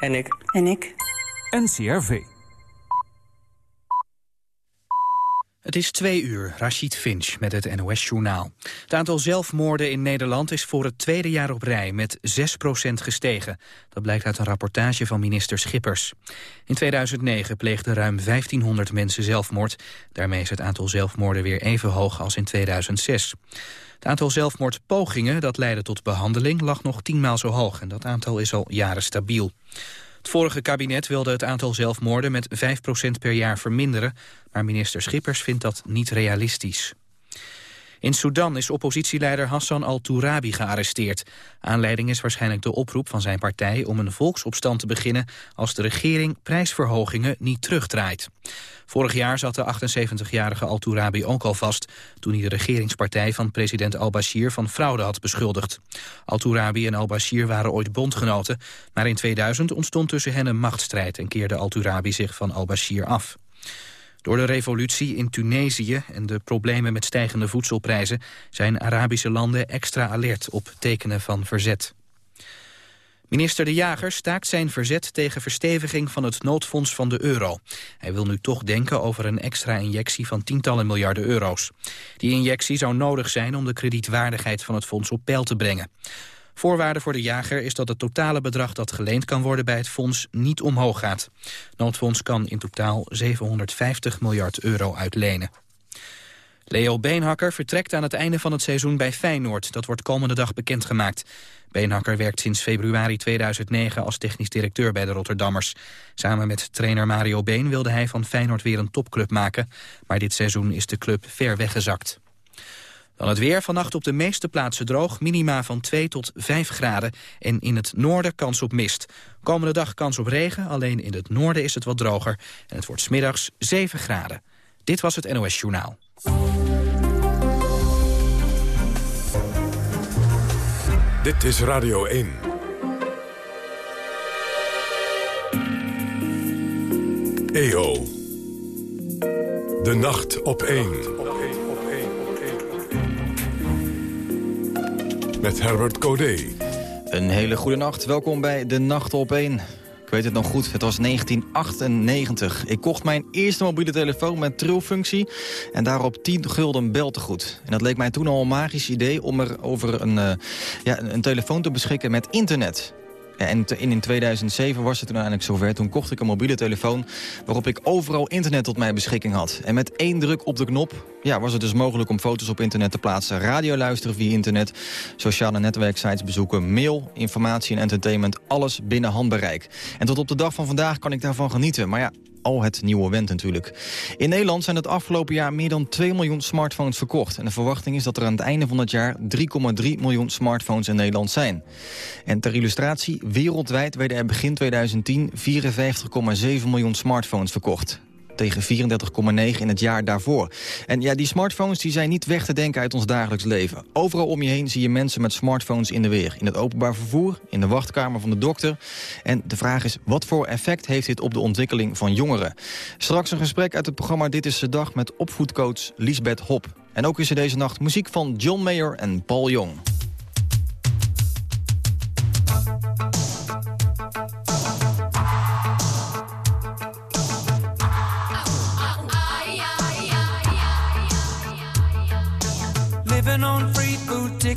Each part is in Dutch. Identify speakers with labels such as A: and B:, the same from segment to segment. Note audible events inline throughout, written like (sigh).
A: En ik.
B: En ik.
C: NCRV.
D: Het is twee uur, Rashid Finch met het NOS-journaal. Het aantal zelfmoorden in Nederland is voor het tweede jaar op rij met 6% gestegen. Dat blijkt uit een rapportage van minister Schippers. In 2009 pleegden ruim 1500 mensen zelfmoord. Daarmee is het aantal zelfmoorden weer even hoog als in 2006. Het aantal zelfmoordpogingen dat leidde tot behandeling lag nog tienmaal zo hoog. En dat aantal is al jaren stabiel. Het vorige kabinet wilde het aantal zelfmoorden met 5% per jaar verminderen, maar minister Schippers vindt dat niet realistisch. In Sudan is oppositieleider Hassan al-Tourabi gearresteerd. Aanleiding is waarschijnlijk de oproep van zijn partij om een volksopstand te beginnen als de regering prijsverhogingen niet terugdraait. Vorig jaar zat de 78-jarige al-Tourabi ook al vast... toen hij de regeringspartij van president al-Bashir van fraude had beschuldigd. Al-Tourabi en al-Bashir waren ooit bondgenoten... maar in 2000 ontstond tussen hen een machtsstrijd... en keerde al-Tourabi zich van al-Bashir af. Door de revolutie in Tunesië en de problemen met stijgende voedselprijzen... zijn Arabische landen extra alert op tekenen van verzet. Minister De Jager staakt zijn verzet tegen versteviging van het noodfonds van de euro. Hij wil nu toch denken over een extra injectie van tientallen miljarden euro's. Die injectie zou nodig zijn om de kredietwaardigheid van het fonds op peil te brengen. Voorwaarde voor de jager is dat het totale bedrag dat geleend kan worden bij het fonds niet omhoog gaat. Noodfonds kan in totaal 750 miljard euro uitlenen. Leo Beenhakker vertrekt aan het einde van het seizoen bij Feyenoord. Dat wordt komende dag bekendgemaakt. Beenhakker werkt sinds februari 2009 als technisch directeur bij de Rotterdammers. Samen met trainer Mario Been wilde hij van Feyenoord weer een topclub maken. Maar dit seizoen is de club ver weggezakt. Dan het weer. Vannacht op de meeste plaatsen droog. Minima van 2 tot 5 graden. En in het noorden kans op mist. Komende dag kans op regen. Alleen in het noorden is het wat droger. En het wordt smiddags 7 graden. Dit was het NOS Journaal.
E: Dit is Radio 1. EO. De nacht op 1. Met Herbert Codé.
F: Een hele goede nacht. Welkom bij De Nacht op 1. Ik weet het nog goed, het was 1998. Ik kocht mijn eerste mobiele telefoon met trillfunctie... en daarop 10 gulden beltegoed. En dat leek mij toen al een magisch idee om er over een, uh, ja, een telefoon te beschikken met internet. En in 2007 was het toen uiteindelijk zover. Toen kocht ik een mobiele telefoon waarop ik overal internet tot mijn beschikking had. En met één druk op de knop ja, was het dus mogelijk om foto's op internet te plaatsen... radio luisteren via internet, sociale netwerksites bezoeken... mail, informatie en entertainment, alles binnen handbereik. En tot op de dag van vandaag kan ik daarvan genieten. Maar ja, al het nieuwe wend natuurlijk. In Nederland zijn het afgelopen jaar meer dan 2 miljoen smartphones verkocht. En de verwachting is dat er aan het einde van het jaar 3,3 miljoen smartphones in Nederland zijn. En ter illustratie, wereldwijd werden er begin 2010 54,7 miljoen smartphones verkocht tegen 34,9 in het jaar daarvoor. En ja, die smartphones die zijn niet weg te denken uit ons dagelijks leven. Overal om je heen zie je mensen met smartphones in de weer. In het openbaar vervoer, in de wachtkamer van de dokter. En de vraag is, wat voor effect heeft dit op de ontwikkeling van jongeren? Straks een gesprek uit het programma Dit is de Dag met opvoedcoach Lisbeth Hop. En ook is er deze nacht muziek van John Mayer en Paul Jong.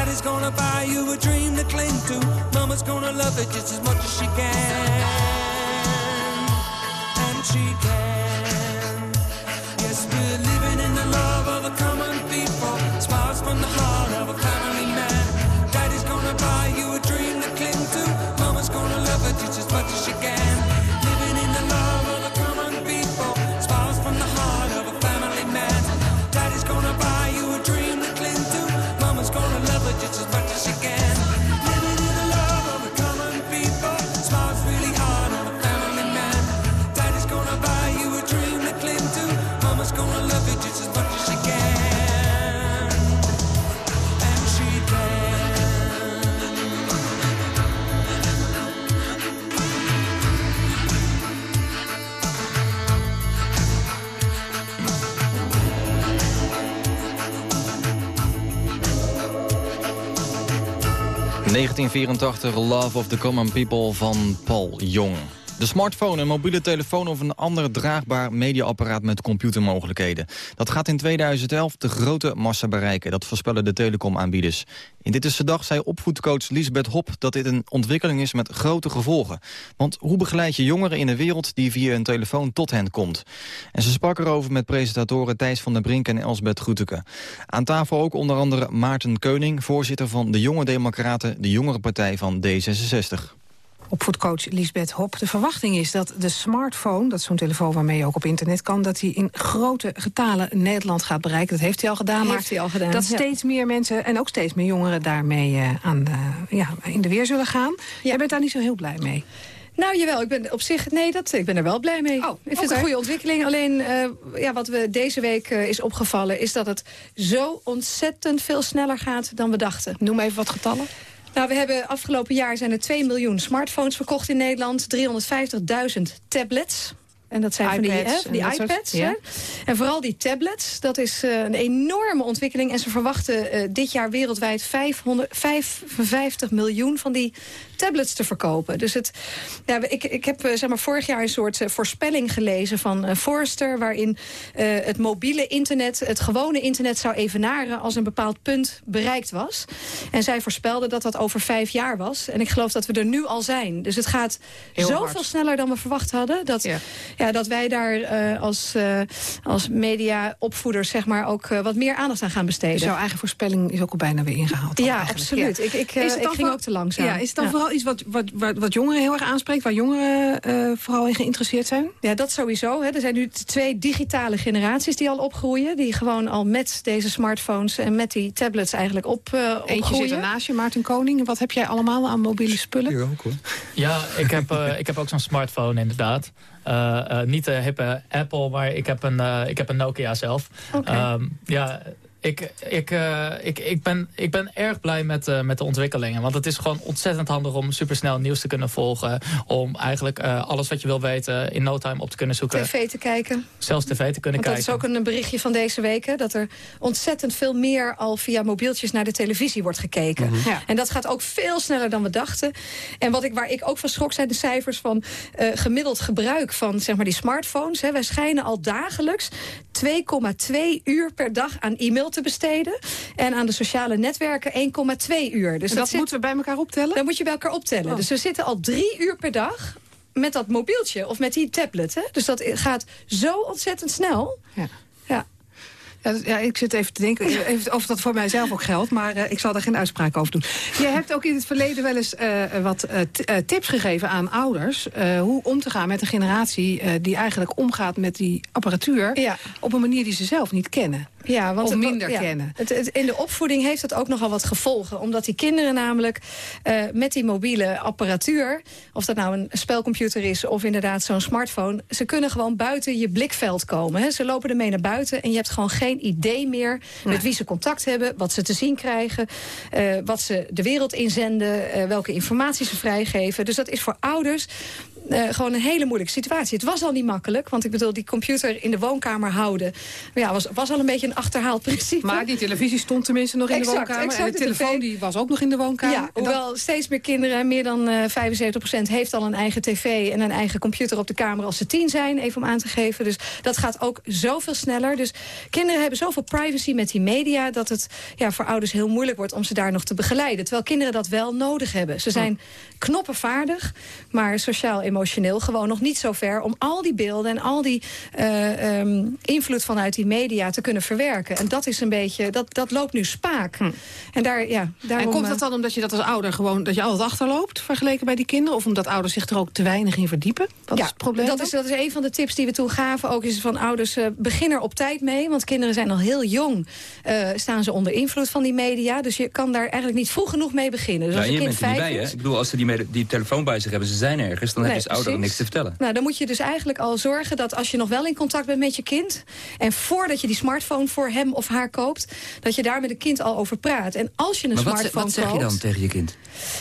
G: Daddy's gonna buy you a dream to cling to. Mama's gonna love it just as much as she can. And she can.
F: ...1984 Love of the Common People van Paul Jong. De smartphone, een mobiele telefoon of een ander draagbaar mediaapparaat met computermogelijkheden. Dat gaat in 2011 de grote massa bereiken, dat voorspellen de telecomaanbieders. In Dit is de Dag zei opvoedcoach Lisbeth Hop dat dit een ontwikkeling is met grote gevolgen. Want hoe begeleid je jongeren in een wereld die via een telefoon tot hen komt? En ze sprak erover met presentatoren Thijs van der Brink en Elsbeth Groeteke. Aan tafel ook onder andere Maarten Keuning, voorzitter van de Jonge Democraten, de jongere partij van D66
A: opvoedcoach Lisbeth Hop. De verwachting is dat de smartphone, dat is zo'n telefoon waarmee je ook op internet kan... dat die in grote getalen Nederland gaat bereiken. Dat heeft hij al gedaan.
B: Heeft hij al gedaan,
A: Dat
B: ja.
A: steeds meer mensen en ook steeds meer jongeren daarmee eh, aan de, ja, in de weer zullen gaan. Jij bent daar niet zo heel blij mee.
B: Nou, jawel, ik ben op zich, nee, dat, ik ben er wel blij mee.
A: Oh,
B: ik vind het een goede ontwikkeling. Alleen, eh, ja, wat we deze week eh, is opgevallen... is dat het zo ontzettend veel sneller gaat dan we dachten.
A: Noem even wat getallen.
B: Nou, we hebben afgelopen jaar zijn er 2 miljoen smartphones verkocht in Nederland. 350.000 tablets. En dat zijn van die,
A: iPads
B: hè,
A: en
B: die
A: soort-
B: iPads.
A: ja.
B: hè. En vooral die tablets, dat is eh, een enorme ontwikkeling. En ze verwachten eh, dit jaar wereldwijd 500, 55 miljoen van die tablets te verkopen. Dus het, ja, ik, ik heb eh, zeg maar, vorig jaar een soort eh, voorspelling gelezen van eh, Forrester... waarin eh, het mobiele internet, het gewone internet zou evenaren... als een bepaald punt bereikt was. En zij voorspelden dat dat over vijf jaar was. En ik geloof dat we er nu al zijn. Dus het gaat
A: Heel
B: zoveel
A: hard.
B: sneller dan we verwacht hadden. Dat,
A: Ja.
B: ja. dat wij daar eh, als, eh als mediaopvoeders zeg maar, ook wat meer aandacht aan gaan besteden.
A: Dus jouw eigen voorspelling is ook al bijna weer ingehaald.
B: ja,
A: eigenlijk.
B: absoluut.
A: Ja.
B: Ik, ik,
A: Is het
B: ik
A: dan
B: ging
A: voor-
B: ook te langzaam.
A: Ja, is het dan
B: Ja.
A: vooral iets wat, wat, wat, wat jongeren heel erg aanspreekt... waar jongeren eh, vooral in geïnteresseerd zijn?
B: Ja, dat sowieso. Hè. Er zijn nu twee digitale generaties die al opgroeien. Die gewoon al met deze smartphones en met die tablets eigenlijk op, eh
A: Eentje
B: opgroeien.
A: zit ernaast je, Maarten Koning. Wat heb jij allemaal aan mobiele spullen?
C: ook hoor.
H: Ja, ik heb, eh, ik heb ook zo'n smartphone inderdaad. Eh, eh, niet de hippe Apple, maar ik heb een, eh, ik heb een Nokia zelf.
B: Oké.
H: Ehm, ja, ik, ik, eh, ik, ik, ben, ik ben erg blij met, eh, met de ontwikkelingen. Want het is gewoon ontzettend handig om supersnel nieuws te kunnen volgen. Om eigenlijk eh, alles wat je wil weten in no time op te kunnen zoeken.
B: TV te kijken.
H: Zelfs tv te kunnen
B: Want dat
H: kijken.
B: is ook een berichtje van deze week. hè, Dat er ontzettend veel meer al via mobieltjes naar de televisie wordt gekeken.
A: Ja.
B: En dat gaat ook veel sneller dan we dachten. En wat ik, waar ik ook van schrok zijn de cijfers van eh, gemiddeld gebruik van zeg maar, die smartphones. Hè. Wij schijnen al dagelijks 2,2 uur per dag aan e-mail te besteden. En aan de sociale netwerken 1,2 uur. Dus dat,
A: dat
B: zit,
A: moeten we bij elkaar optellen?
B: dan moet je bij elkaar optellen.
A: Oh.
B: Dus we zitten al drie uur per dag met dat mobieltje of met die tablet. Hè? Dus dat gaat zo ontzettend snel.
A: Ja.
B: Ja.
A: Ja, ja, ik zit even te denken even of dat voor mijzelf ook geldt... maar uh, ik zal daar geen uitspraak over doen. Je hebt ook in het verleden wel eens uh, wat uh, tips gegeven aan ouders... hoe om te gaan met een generatie die eigenlijk omgaat met die apparatuur... Ja. op een manier die ze zelf niet kennen.
B: Ja, want
A: of minder
B: ja,
A: kennen.
B: Het, het, in de opvoeding heeft dat ook nogal wat gevolgen. Omdat die kinderen namelijk uh, met die mobiele apparatuur... of dat nou een spelcomputer is of inderdaad zo'n smartphone... ze kunnen gewoon buiten je blikveld komen. Hè. Ze lopen ermee naar buiten en je hebt gewoon geen idee meer... Met wie ze contact hebben, wat ze te zien krijgen... Uh, wat ze de wereld inzenden, uh, welke informatie ze vrijgeven. Dus dat is voor ouders uh, gewoon een hele moeilijke situatie. Het was al niet makkelijk, want ik bedoel, die computer in de woonkamer houden... Ja, was, was al een beetje een achterhaald principe.
A: Maar die televisie stond tenminste nog in
B: exact,
A: de woonkamer.
B: Exact,
A: en de telefoon die was ook nog in de woonkamer.
B: Ja, hoewel dat... steeds meer kinderen, meer dan uh, 75% heeft al een eigen tv... en een eigen computer op de kamer als ze tien zijn, even om aan te geven. Dus dat gaat ook zoveel sneller. Dus kinderen hebben zoveel privacy met die media... dat het ja, voor ouders heel moeilijk wordt om ze daar nog te begeleiden. Terwijl kinderen dat wel nodig hebben. Ze zijn knoppenvaardig, maar sociaal-emotioneel gewoon nog niet zo ver... om al die beelden en al die uh, um, invloed vanuit die media te kunnen verwerken. En dat is een beetje, dat, dat loopt nu spaak. Hm. En, daar, ja, daarom,
A: en komt dat dan omdat je dat als ouder gewoon, dat je altijd achterloopt... vergeleken bij die kinderen? Of omdat ouders zich er ook te weinig in verdiepen? Wat
B: ja,
A: is het probleem
B: dat is, dat is een van de tips die we toen gaven. Ook is van ouders, uh, begin er op tijd mee. Want kinderen zijn al heel jong, uh, staan ze onder invloed van die media. Dus je kan daar eigenlijk niet vroeg genoeg mee beginnen. Dus
C: ja,
B: als
C: je bent er niet bij,
B: is,
C: hè? Ik bedoel, als ze die, die telefoon bij zich hebben, ze zijn ergens... dan
B: Nee,
C: heb je als ouder niks te vertellen.
B: Nou, dan moet je dus eigenlijk al zorgen dat als je nog wel in contact bent met je kind... en voordat je die smartphone voor hem of haar koopt... dat je daar met een kind al over praat. En als je een
C: Maar wat,
B: smartphone
C: wat zeg je
B: koopt...
C: dan tegen je kind?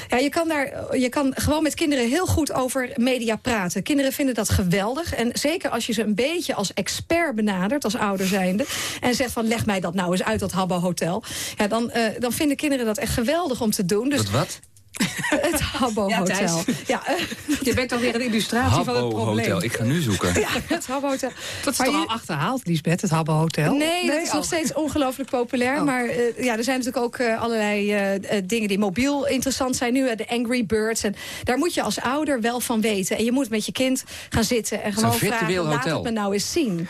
B: Ja, je kan, daar, je kan gewoon met kinderen heel goed over media praten. Kinderen vinden dat geweldig. En zeker als je ze een beetje als expert benadert, als ouder zijnde... en zegt van leg mij dat nou eens uit, dat Habbo Hotel... Ja, dan, uh, dan vinden kinderen dat echt geweldig om te doen. Dus
C: Dat wat? (laughs)
B: het Habbo
A: Ja,
B: Hotel. Ja, uh, (laughs)
A: Je bent alweer een illustratie van het
C: Habbo
A: probleem.
C: Hotel, ik ga nu zoeken. (laughs)
B: ja, het Habbo Hotel.
A: Dat is
B: Maar
A: toch
B: je-
A: al achterhaald, Lisbeth, het Habbo Hotel?
B: Nee, dat is
A: oh.
B: nog steeds ongelooflijk populair.
A: Oh.
B: Maar eh, ja, er zijn natuurlijk ook eh, allerlei eh, eh, dingen die mobiel interessant zijn nu. eh, de Angry Birds. En daar moet je als ouder wel van weten. En je moet met je kind gaan zitten en gewoon vragen... laat
C: hotel.
B: het me nou eens zien.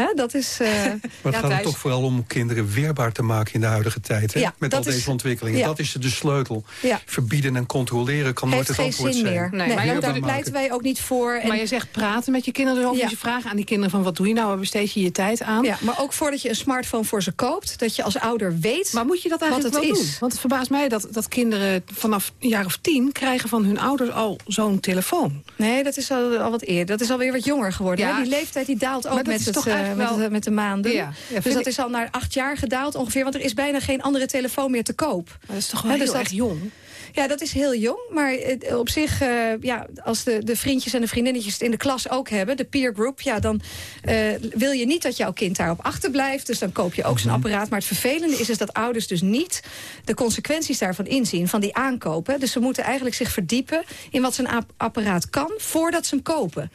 B: Hè, dat is... eh, (laughs)
I: Maar het
A: Ja,
I: gaat er toch vooral om kinderen weerbaar te maken in de huidige tijd. Hè?
B: Ja,
I: Met al
B: is-
I: deze ontwikkelingen.
B: ja.
I: Dat is de sleutel.
B: Ja.
I: Verbieden en controleren kan nooit
B: heeft
I: het
B: geen
I: antwoord
B: zin
I: zijn.
B: meer.
A: Nee,
B: Nee,
A: maar
B: daar- pleiten wij ook niet voor. En,
A: Maar je zegt praten met je kinderen erover.
B: Ja.
A: Dus je vraagt aan die kinderen van wat doe je nou? Waar besteed je je tijd aan?
B: ja, maar ook voordat je een smartphone voor ze koopt... dat je als ouder weet
A: Maar moet je dat eigenlijk
B: wat het
A: wel
B: is.
A: doen? Want het verbaast mij dat, dat kinderen vanaf een jaar of tien... krijgen van hun ouders al zo'n telefoon.
B: Nee, dat is al, al wat eerder. Dat is alweer wat jonger geworden. Die leeftijd die daalt ook
A: Maar dat
B: met,
A: is
B: het,
A: toch
B: eh,
A: eigenlijk
B: met,
A: wel-
B: het- met de maanden.
A: Ja. Ja, vind
B: dus dat
A: ik-
B: is al naar acht jaar gedaald ongeveer. Want er is bijna geen andere telefoon meer te koop.
A: Maar dat is toch wel
B: Ja,
A: heel
B: dus dat-
A: erg jong.
B: Ja, dat is heel jong. Maar eh, op zich, eh, ja, als de, de vriendjes en de vriendinnetjes het in de klas ook hebben... de peer group, ja, dan eh, wil je niet dat jouw kind daarop achterblijft. Dus dan koop je ook zo'n apparaat. Maar het vervelende is, is dat ouders dus niet de consequenties daarvan inzien... van die aankopen. Dus ze moeten eigenlijk zich verdiepen in wat zo'n ap- apparaat kan... voordat ze hem kopen.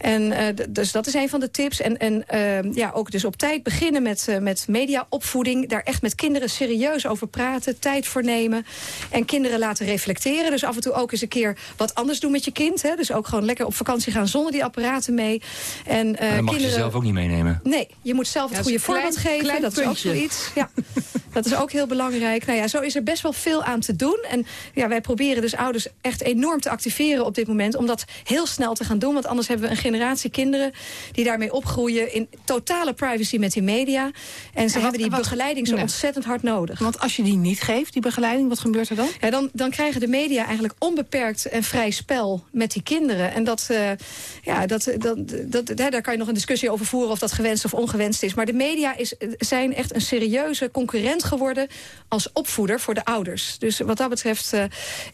B: En eh, dus dat is een van de tips. En, en eh, ja, ook dus op tijd beginnen met, eh, met mediaopvoeding. Daar echt met kinderen serieus over praten. Tijd voor nemen. En kinderen laten reflecteren. Dus af en toe ook eens een keer wat anders doen met je kind. Hè. Dus ook gewoon lekker op vakantie gaan zonder die apparaten mee. En, eh,
C: Maar dan mag je zelf ook niet meenemen.
B: Nee, je moet zelf het
A: Ja,
B: goede
A: dat
B: voorbeeld geven.
A: klein
B: dat is ook zoiets. Ja, (laughs) dat is ook heel belangrijk. Nou ja, zo is er best wel veel aan te doen. En ja, wij proberen dus ouders echt enorm te activeren op dit moment... om dat heel snel te gaan doen. Want anders hebben we een generatie kinderen... die daarmee opgroeien in totale privacy met die media. En ze hebben die
A: wat-
B: begeleiding zo
A: nee.
B: ontzettend hard nodig.
A: Want als je die niet geeft, die begeleiding, wat gebeurt er dan?
B: Ja, dan, dan krijgen de media eigenlijk onbeperkt en vrij spel met die kinderen. En dat, eh, ja, dat, dat, dat, daar daar kan je nog een discussie over voeren of dat gewenst of ongewenst is. Maar de media is, zijn echt een serieuze concurrent geworden als opvoeder voor de ouders. Dus wat dat betreft eh,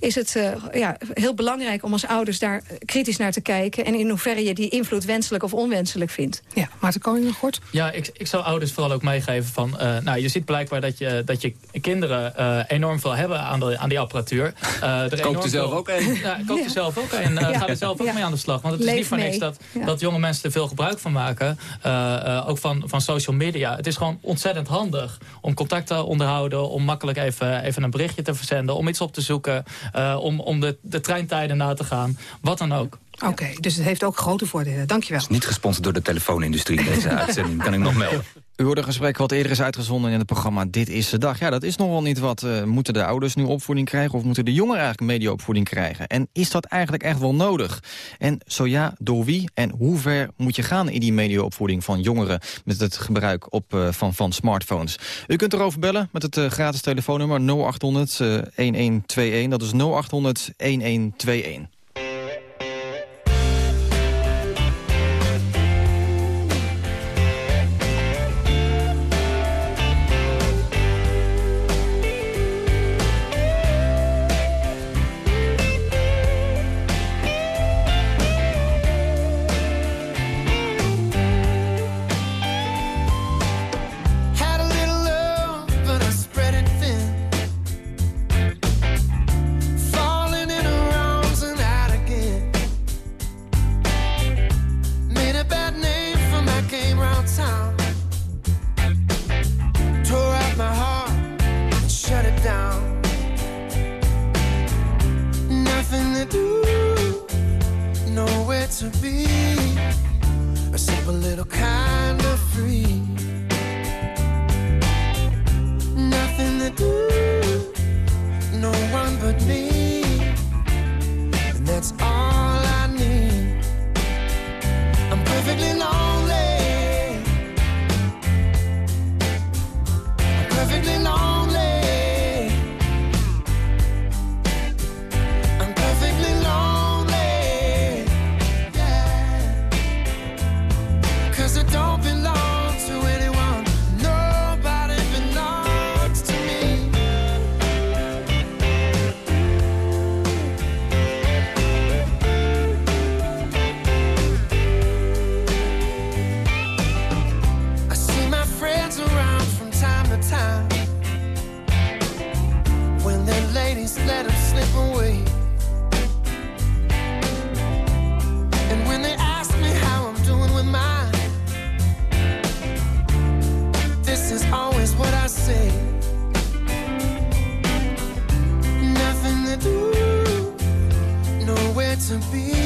B: is het eh, ja, heel belangrijk om als ouders daar kritisch naar te kijken. En in hoeverre je die invloed wenselijk of onwenselijk vindt.
A: Ja, Maarten Koning nog kort.
H: Ja, ik, ik zou ouders vooral ook meegeven van... eh, nou, je ziet blijkbaar dat je, dat je kinderen eh, enorm veel hebben aan, de, aan die apparatuur. Eh er (laughs)
C: Koop er zelf
H: veel-
C: ook een.
H: Ja, koop er zelf ook een.
B: Ja.
H: Ga er zelf ook
B: Ja.
H: mee aan de slag. Want het is niet voor niks dat,
B: Ja.
H: dat jonge mensen er veel gebruik van maken. eh, eh, ook van, van social media. Het is gewoon ontzettend handig om contact te onderhouden. Om makkelijk even, even een berichtje te verzenden. Om iets op te zoeken. eh, om, om de, de treintijden na te gaan. Wat dan ook.
A: Oké, dus het heeft ook grote voordelen. Dankjewel.
C: Niet gesponsord door de telefoonindustrie, deze (laughs) uitzending. Kan ik nog melden.
J: U hoorde een gesprek wat eerder is uitgezonden in het programma Dit is de Dag. Ja, dat is nogal niet wat. Uh, moeten de ouders nu opvoeding krijgen of moeten de jongeren eigenlijk mediaopvoeding krijgen? En is dat eigenlijk echt wel nodig? En zo ja, door wie en hoe ver moet je gaan in die mediaopvoeding van jongeren met het gebruik op, uh, van, van smartphones? U kunt erover bellen met het uh, gratis telefoonnummer 0800 1121. Dat is 0800 1121. days, let them slip away. And when they ask me how I'm doing with mine, this is always what I say. Nothing to do, nowhere to be.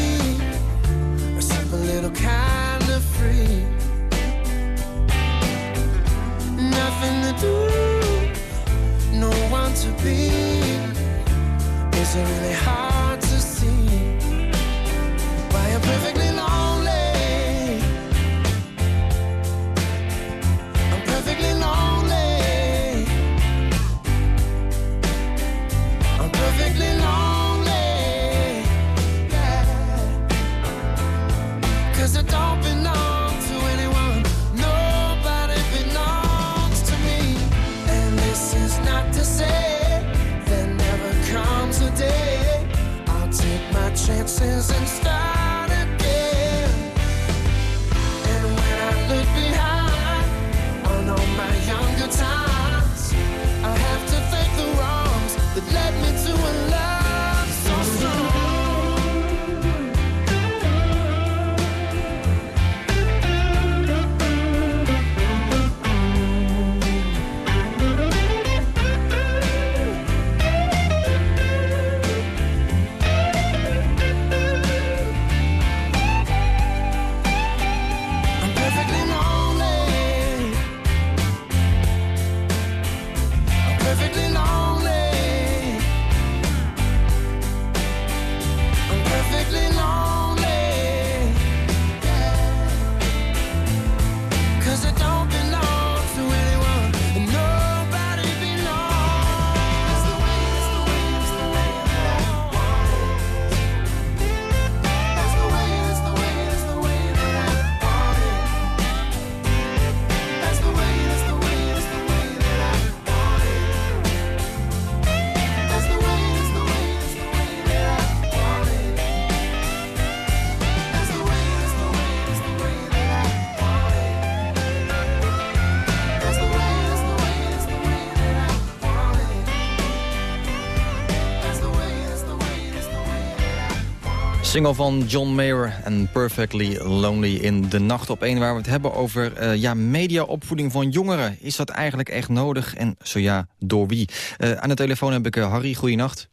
J: Single van John Mayer en Perfectly Lonely in de nacht op één... waar we het hebben over uh, ja, mediaopvoeding van jongeren. Is dat eigenlijk echt nodig? En zo ja, door wie? Uh, aan de telefoon heb ik uh, Harry. Goeienacht.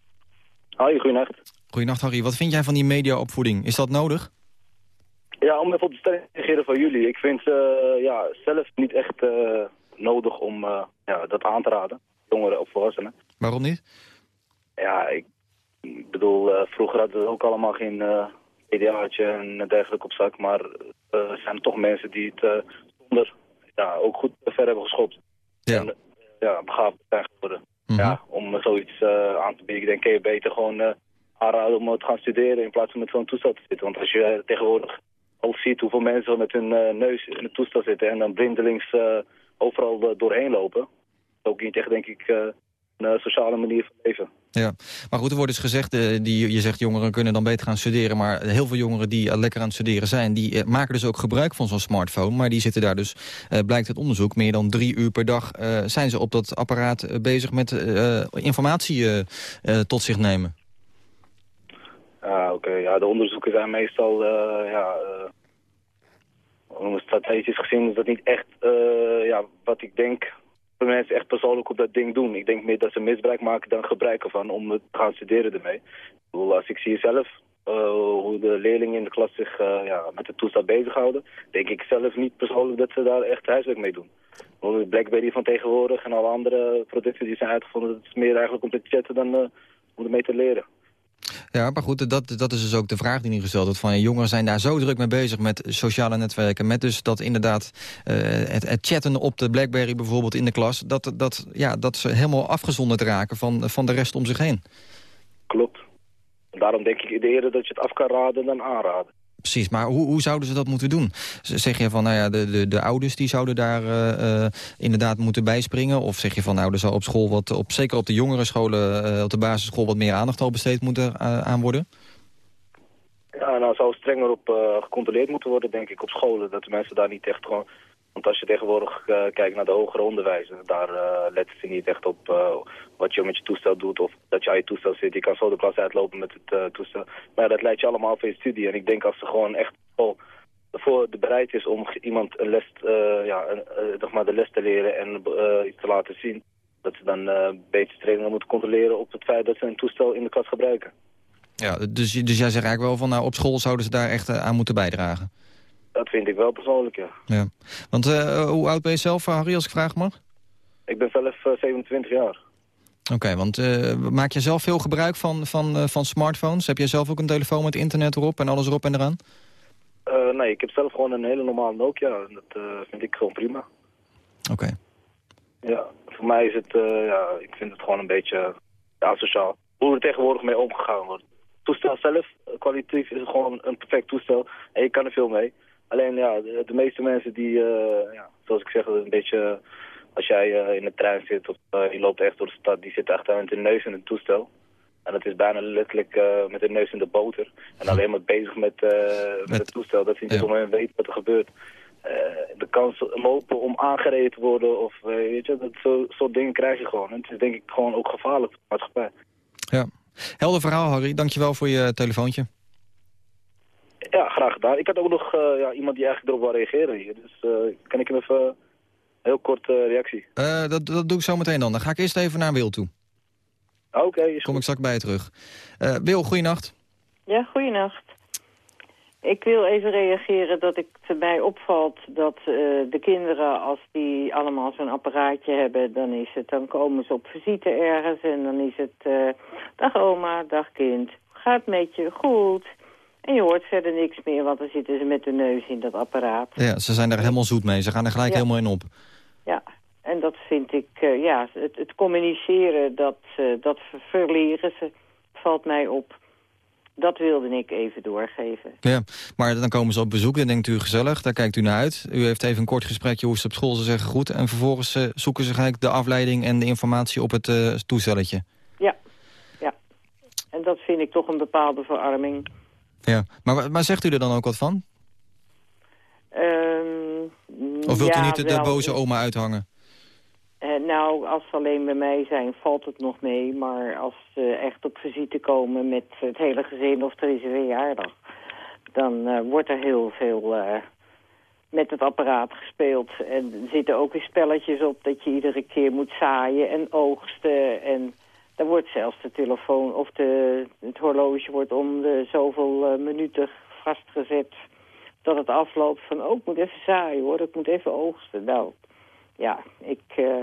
K: Hoi, goeienacht.
J: Goeienacht, Harry. Wat vind jij van die mediaopvoeding? Is dat nodig?
K: Ja, om even op de stelling te reageren van jullie. Ik vind eh ja, zelf niet echt eh, nodig om eh, ja, dat aan te raden. Jongeren of volwassenen.
F: Waarom niet?
K: Ja, ik bedoel, eh, vroeger hadden we ook allemaal geen PDA'tje en dergelijke op zak. Maar eh, er zijn toch mensen die het zonder ja, ook goed ver hebben geschopt.
F: Ja.
K: En, ja, begaafd zijn geworden.
F: Mhm.
K: Ja, om zoiets aan te bieden. Ik denk, je beter gewoon aanraden om te gaan studeren in plaats van met zo'n toestel te zitten. Want als je tegenwoordig al ziet hoeveel mensen met hun neus in het toestel zitten en dan blindelings overal doorheen lopen. Ook niet echt, denk ik, een eh, sociale manier van leven.
F: Ja, maar goed, er wordt dus gezegd, eh, die, je zegt jongeren kunnen dan beter gaan studeren... maar heel veel jongeren die eh, lekker aan het studeren zijn... die maken dus ook gebruik van zo'n smartphone... maar die zitten daar dus, blijkt uit onderzoek... meer dan drie uur per dag zijn ze op dat apparaat bezig met informatie tot zich nemen.
K: Ja, oké. Ja, de onderzoeken zijn meestal, ja, strategisch gezien is dat niet echt, ja, wat ik denk, mensen echt persoonlijk op dat ding doen. Ik denk meer dat ze misbruik maken dan gebruik ervan om te gaan studeren ermee. Als ik zie zelf eh, hoe de leerlingen in de klas zich eh, ja, met het toestel bezighouden, denk ik zelf niet persoonlijk dat ze daar echt huiswerk mee doen. Bedoel, De BlackBerry van tegenwoordig en alle andere producten die zijn uitgevonden, dat is meer eigenlijk om te chatten dan eh, om ermee te leren.
F: Ja, maar goed, dat, dat is dus ook de vraag die nu gesteld wordt. Van, ja, jongeren zijn daar zo druk mee bezig met sociale netwerken... met dus dat inderdaad eh, het, chatten op de BlackBerry bijvoorbeeld in de klas... dat, dat, ja, dat ze helemaal afgezonderd raken van, van de rest om zich heen.
K: Klopt. Daarom denk ik eerder dat je het af kan raden dan aanraden.
F: Precies, maar hoe, hoe zouden ze dat moeten doen? Zeg je van, nou ja, de, de, de ouders die zouden daar eh, eh, inderdaad moeten bijspringen? Of zeg je van, nou, er zou op school wat, op, zeker op de jongere scholen, eh, op de basisschool, wat meer aandacht al besteed moeten aan worden?
K: Ja, nou zou strenger op gecontroleerd moeten worden, denk ik, op scholen. Dat de mensen daar niet echt gewoon... Want als je tegenwoordig eh, kijkt naar de hogere onderwijs, daar eh letten ze niet echt op eh, wat je met je toestel doet of dat je aan je toestel zit. Je kan zo de klas uitlopen met het toestel. Maar dat leidt je allemaal voor je studie. En ik denk als ze gewoon echt oh, voor de bereid is om iemand een les, ja, zeg maar de les te leren en iets te laten zien, dat ze dan beter strenger moeten controleren op het feit dat ze een toestel in de klas gebruiken.
F: Ja, dus, dus jij zegt eigenlijk wel van, nou, op school zouden ze daar echt aan moeten bijdragen?
K: Dat vind ik wel persoonlijk, ja.
F: Ja. Want eh, hoe oud ben je zelf, Harry, als ik vragen mag?
K: Ik ben zelf eh, 27 jaar.
F: Oké, want eh, maak je zelf veel gebruik van, van, eh, van smartphones? Heb jij zelf ook een telefoon met internet erop en alles erop en eraan?
K: Eh, nee, ik heb zelf gewoon een hele normale Nokia. En dat eh, vind ik gewoon prima.
F: Oké.
K: Ja, voor mij is het, eh, ja, ik vind het gewoon een beetje asociaal. Hoe er tegenwoordig mee omgegaan wordt. Het toestel zelf, eh, kwalitatief, is gewoon een perfect toestel. En je kan er veel mee. Alleen ja, de, de meeste mensen die, eh, ja, zoals ik zeg, een beetje... Als jij eh, in de trein zit of eh, je loopt echt door de stad, die zit echt met de neus in het toestel. En het is bijna letterlijk eh, met de neus in de boter. En alleen maar bezig met, eh, met, het toestel. Dat ze niet
F: ja.
K: het moment weten wat er gebeurt. Eh, de kans lopen om aangereden te worden of eh, weet je, dat zo, soort dingen krijg je gewoon. En het is denk ik gewoon ook gevaarlijk voor de maatschappij.
F: Ja. Helder verhaal, Harry. Dankjewel voor je telefoontje.
K: Ja, graag gedaan. Ik had ook nog eh, ja, iemand die eigenlijk erop wil reageren hier. Dus eh, kan ik hem even een heel kort eh, reactie.
F: Eh, dat, dat doe ik zo meteen dan. Dan ga ik eerst even naar Wil toe.
K: Oké, is
F: Kom ik straks bij je terug. Eh Wil, goeienacht.
L: Ja, goeienacht. Ik wil even reageren dat het mij opvalt dat eh, de kinderen, als die allemaal zo'n apparaatje hebben, dan is het, dan komen ze op visite ergens en dan is het, eh, dag oma, dag kind, gaat met je, goed. En je hoort verder niks meer, want dan zitten ze met de neus in dat apparaat.
F: Ja, ze zijn er helemaal zoet mee. Ze gaan er gelijk
L: Ja.
F: helemaal in op.
L: Ja, en dat vind ik, eh, ja, het, het communiceren, dat, eh, dat ver- verleren ze, valt mij op. Dat wilde ik even doorgeven.
F: Ja, maar dan komen ze op bezoek, dan denkt u gezellig, daar kijkt u naar uit. U heeft even een kort gesprekje hoe ze op school, ze zeggen goed. En vervolgens eh, zoeken ze gelijk de afleiding en de informatie op het toestelletje.
L: Ja, ja. En dat vind ik toch een bepaalde verarming.
F: Ja, maar, maar zegt u er dan ook wat van?
L: Ehm,
F: Of wilt u niet de, boze oma uithangen?
L: eh, nou, als ze alleen bij mij zijn, valt het nog mee. Maar als ze echt op visite komen met het hele gezin of er is een verjaardag... dan eh, wordt er heel veel eh, met het apparaat gespeeld. En er zitten ook weer spelletjes op dat je iedere keer moet zaaien en oogsten. En dan wordt zelfs de telefoon of de, het horloge wordt om de zoveel eh, minuten vastgezet dat het afloopt van, oh, ik moet even zaaien hoor, ik moet even oogsten. Nou, ja, ik, eh,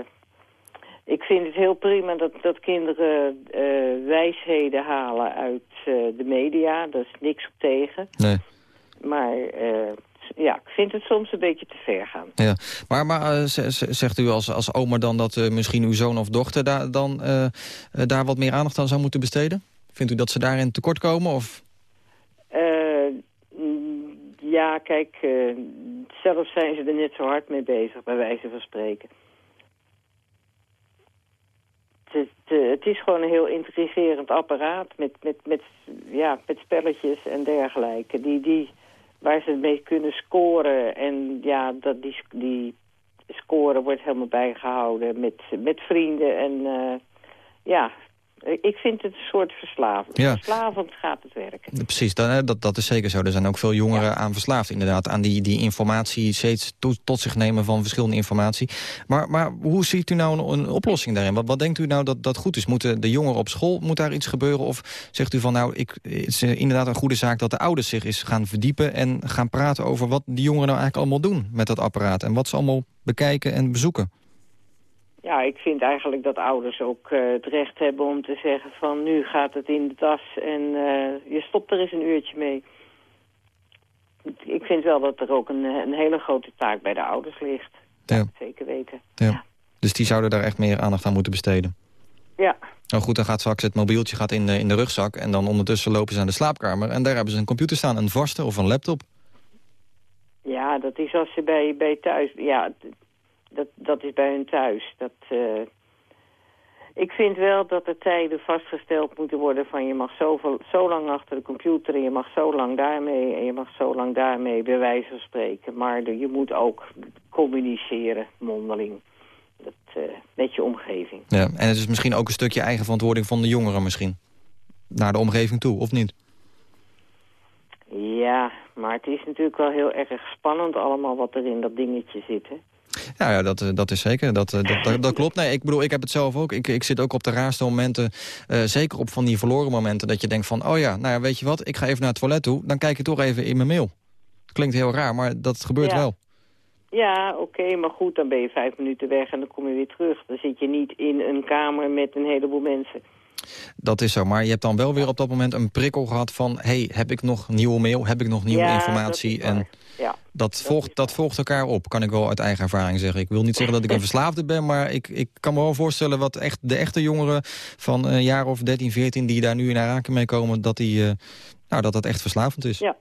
L: ik vind het heel prima dat, dat kinderen eh, wijsheden halen uit de media. Daar is niks op tegen.
F: Nee.
L: Maar ja, ik vind het soms een beetje te ver gaan.
F: Ja, maar, maar eh, zegt u als, als oma dan dat eh, misschien uw zoon of dochter daar, dan, eh, daar wat meer aandacht aan zou moeten besteden? Vindt u dat ze daarin tekort komen? Of?
L: Mm, ja, kijk, zelf zijn ze er net zo hard mee bezig, bij wijze van spreken. Het, het, het is gewoon een heel intrigerend apparaat met, met, met, ja, met spelletjes en dergelijke. Die, die, waar ze mee kunnen scoren. En ja, dat die, die score wordt helemaal bijgehouden met, met vrienden. En eh, ja, ik vind het een soort verslaving.
F: Ja.
L: Verslavend gaat het werken.
F: Precies, dat, eh, dat, dat is zeker zo. Er zijn ook veel jongeren aan verslaafd inderdaad. Aan die, die informatie, steeds to- tot zich nemen van verschillende informatie. Maar, maar hoe ziet u nou een, een oplossing daarin? Wat, wat denkt u nou dat, dat goed is? Moeten de jongeren op school, moet daar iets gebeuren? Of zegt u van nou, ik, het is eh, inderdaad een goede zaak dat de ouders zich eens gaan verdiepen... en gaan praten over wat die jongeren nou eigenlijk allemaal doen met dat apparaat. En wat ze allemaal bekijken en bezoeken.
L: Ja, ik vind eigenlijk dat ouders ook eh, het recht hebben om te zeggen van nu gaat het in de tas en eh, je stopt er eens een uurtje mee. Ik vind wel dat er ook een, een hele grote taak bij de ouders ligt.
F: Ja.
L: Zeker weten.
F: Ja. Dus die zouden daar echt meer aandacht aan moeten besteden.
L: Ja,
F: Nou goed, dan gaat straks het mobieltje gaat in, de, in de rugzak... en dan ondertussen lopen ze naar de slaapkamer... en daar hebben ze een computer staan, een vaste of een laptop.
L: ja dat is als ze bij, bij thuis... Ja, dat, dat is bij hun thuis. Dat, eh, ik vind wel dat er tijden vastgesteld moeten worden van je mag zoveel, zo lang achter de computer en je mag zo lang daarmee en je mag zo lang daarmee bij wijze van spreken. Maar de- je moet ook communiceren, mondeling, dat, eh, met je omgeving.
F: Ja, en het is misschien ook een stukje eigen verantwoording van de jongeren misschien. Naar de omgeving toe, of niet?
L: Ja, maar het is natuurlijk wel heel erg spannend allemaal wat er in dat dingetje zit. Hè?
F: Ja, ja dat, eh, dat is zeker. Dat, eh, dat, dat, dat klopt. Nee, ik bedoel, ik heb het zelf ook. Ik, ik zit ook op de raarste momenten, eh, zeker op van die verloren momenten... dat je denkt van, oh ja, nou ja, weet je wat, ik ga even naar het toilet toe... dan kijk je toch even in mijn mail. Klinkt heel raar, maar dat gebeurt
L: Ja.
F: wel.
L: Ja, oké, maar goed, dan ben je vijf minuten weg en dan kom je weer terug. Dan zit je niet in een kamer met een heleboel mensen.
F: Dat is zo, maar je hebt dan wel weer op dat moment een prikkel gehad van... hey, heb ik nog nieuwe mail, heb ik nog nieuwe
L: Ja,
F: informatie?
L: waar. Ja,
F: dat, volgt, dat volgt elkaar op, kan ik wel uit eigen ervaring zeggen. Ik wil niet zeggen dat ik een (laughs) verslaafde ben, maar ik, ik kan me wel voorstellen... wat echt, de echte jongeren van een jaar of 13, 14 die daar nu in aanraking mee komen... dat, die, eh, nou, dat dat echt verslavend is.
L: ja,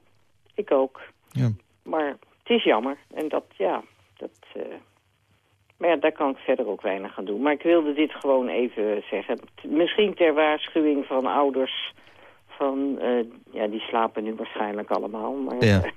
L: ik ook.
F: Ja.
L: Maar het is jammer. En dat, ja, dat... eh, Maar ja, daar kan ik verder ook weinig aan doen. Maar ik wilde dit gewoon even zeggen. Misschien ter waarschuwing van ouders van... eh, ja, die slapen nu waarschijnlijk allemaal. Maar
F: Ja. (laughs)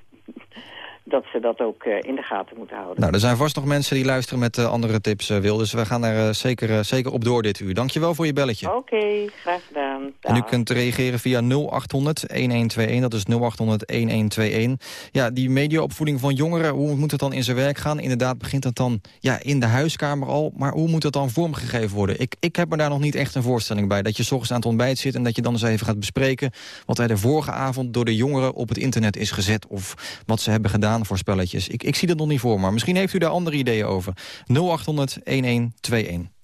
L: dat ze dat ook eh, in de gaten moeten houden.
F: Nou, er zijn vast nog mensen die luisteren met eh, andere tips, eh, Wil. Dus we gaan er eh, zeker, zeker op door dit uur. Dankjewel voor je belletje.
L: Oké, graag gedaan.
F: En u kunt reageren via 0800-1121, dat is 0800-1121. Ja, die mediaopvoeding van jongeren, hoe moet het dan in zijn werk gaan? Inderdaad, begint het dan ja, in de huiskamer al, maar hoe moet het dan vormgegeven worden? Ik, ik heb me daar nog niet echt een voorstelling bij. Dat je s ochtends aan het ontbijt zit en dat je dan eens even gaat bespreken... wat er de vorige avond door de jongeren op het internet is gezet... of wat ze hebben gedaan aan voor spelletjes. Ik, ik zie dat nog niet voor, maar misschien heeft u daar andere ideeën over.
M: 0800 1121.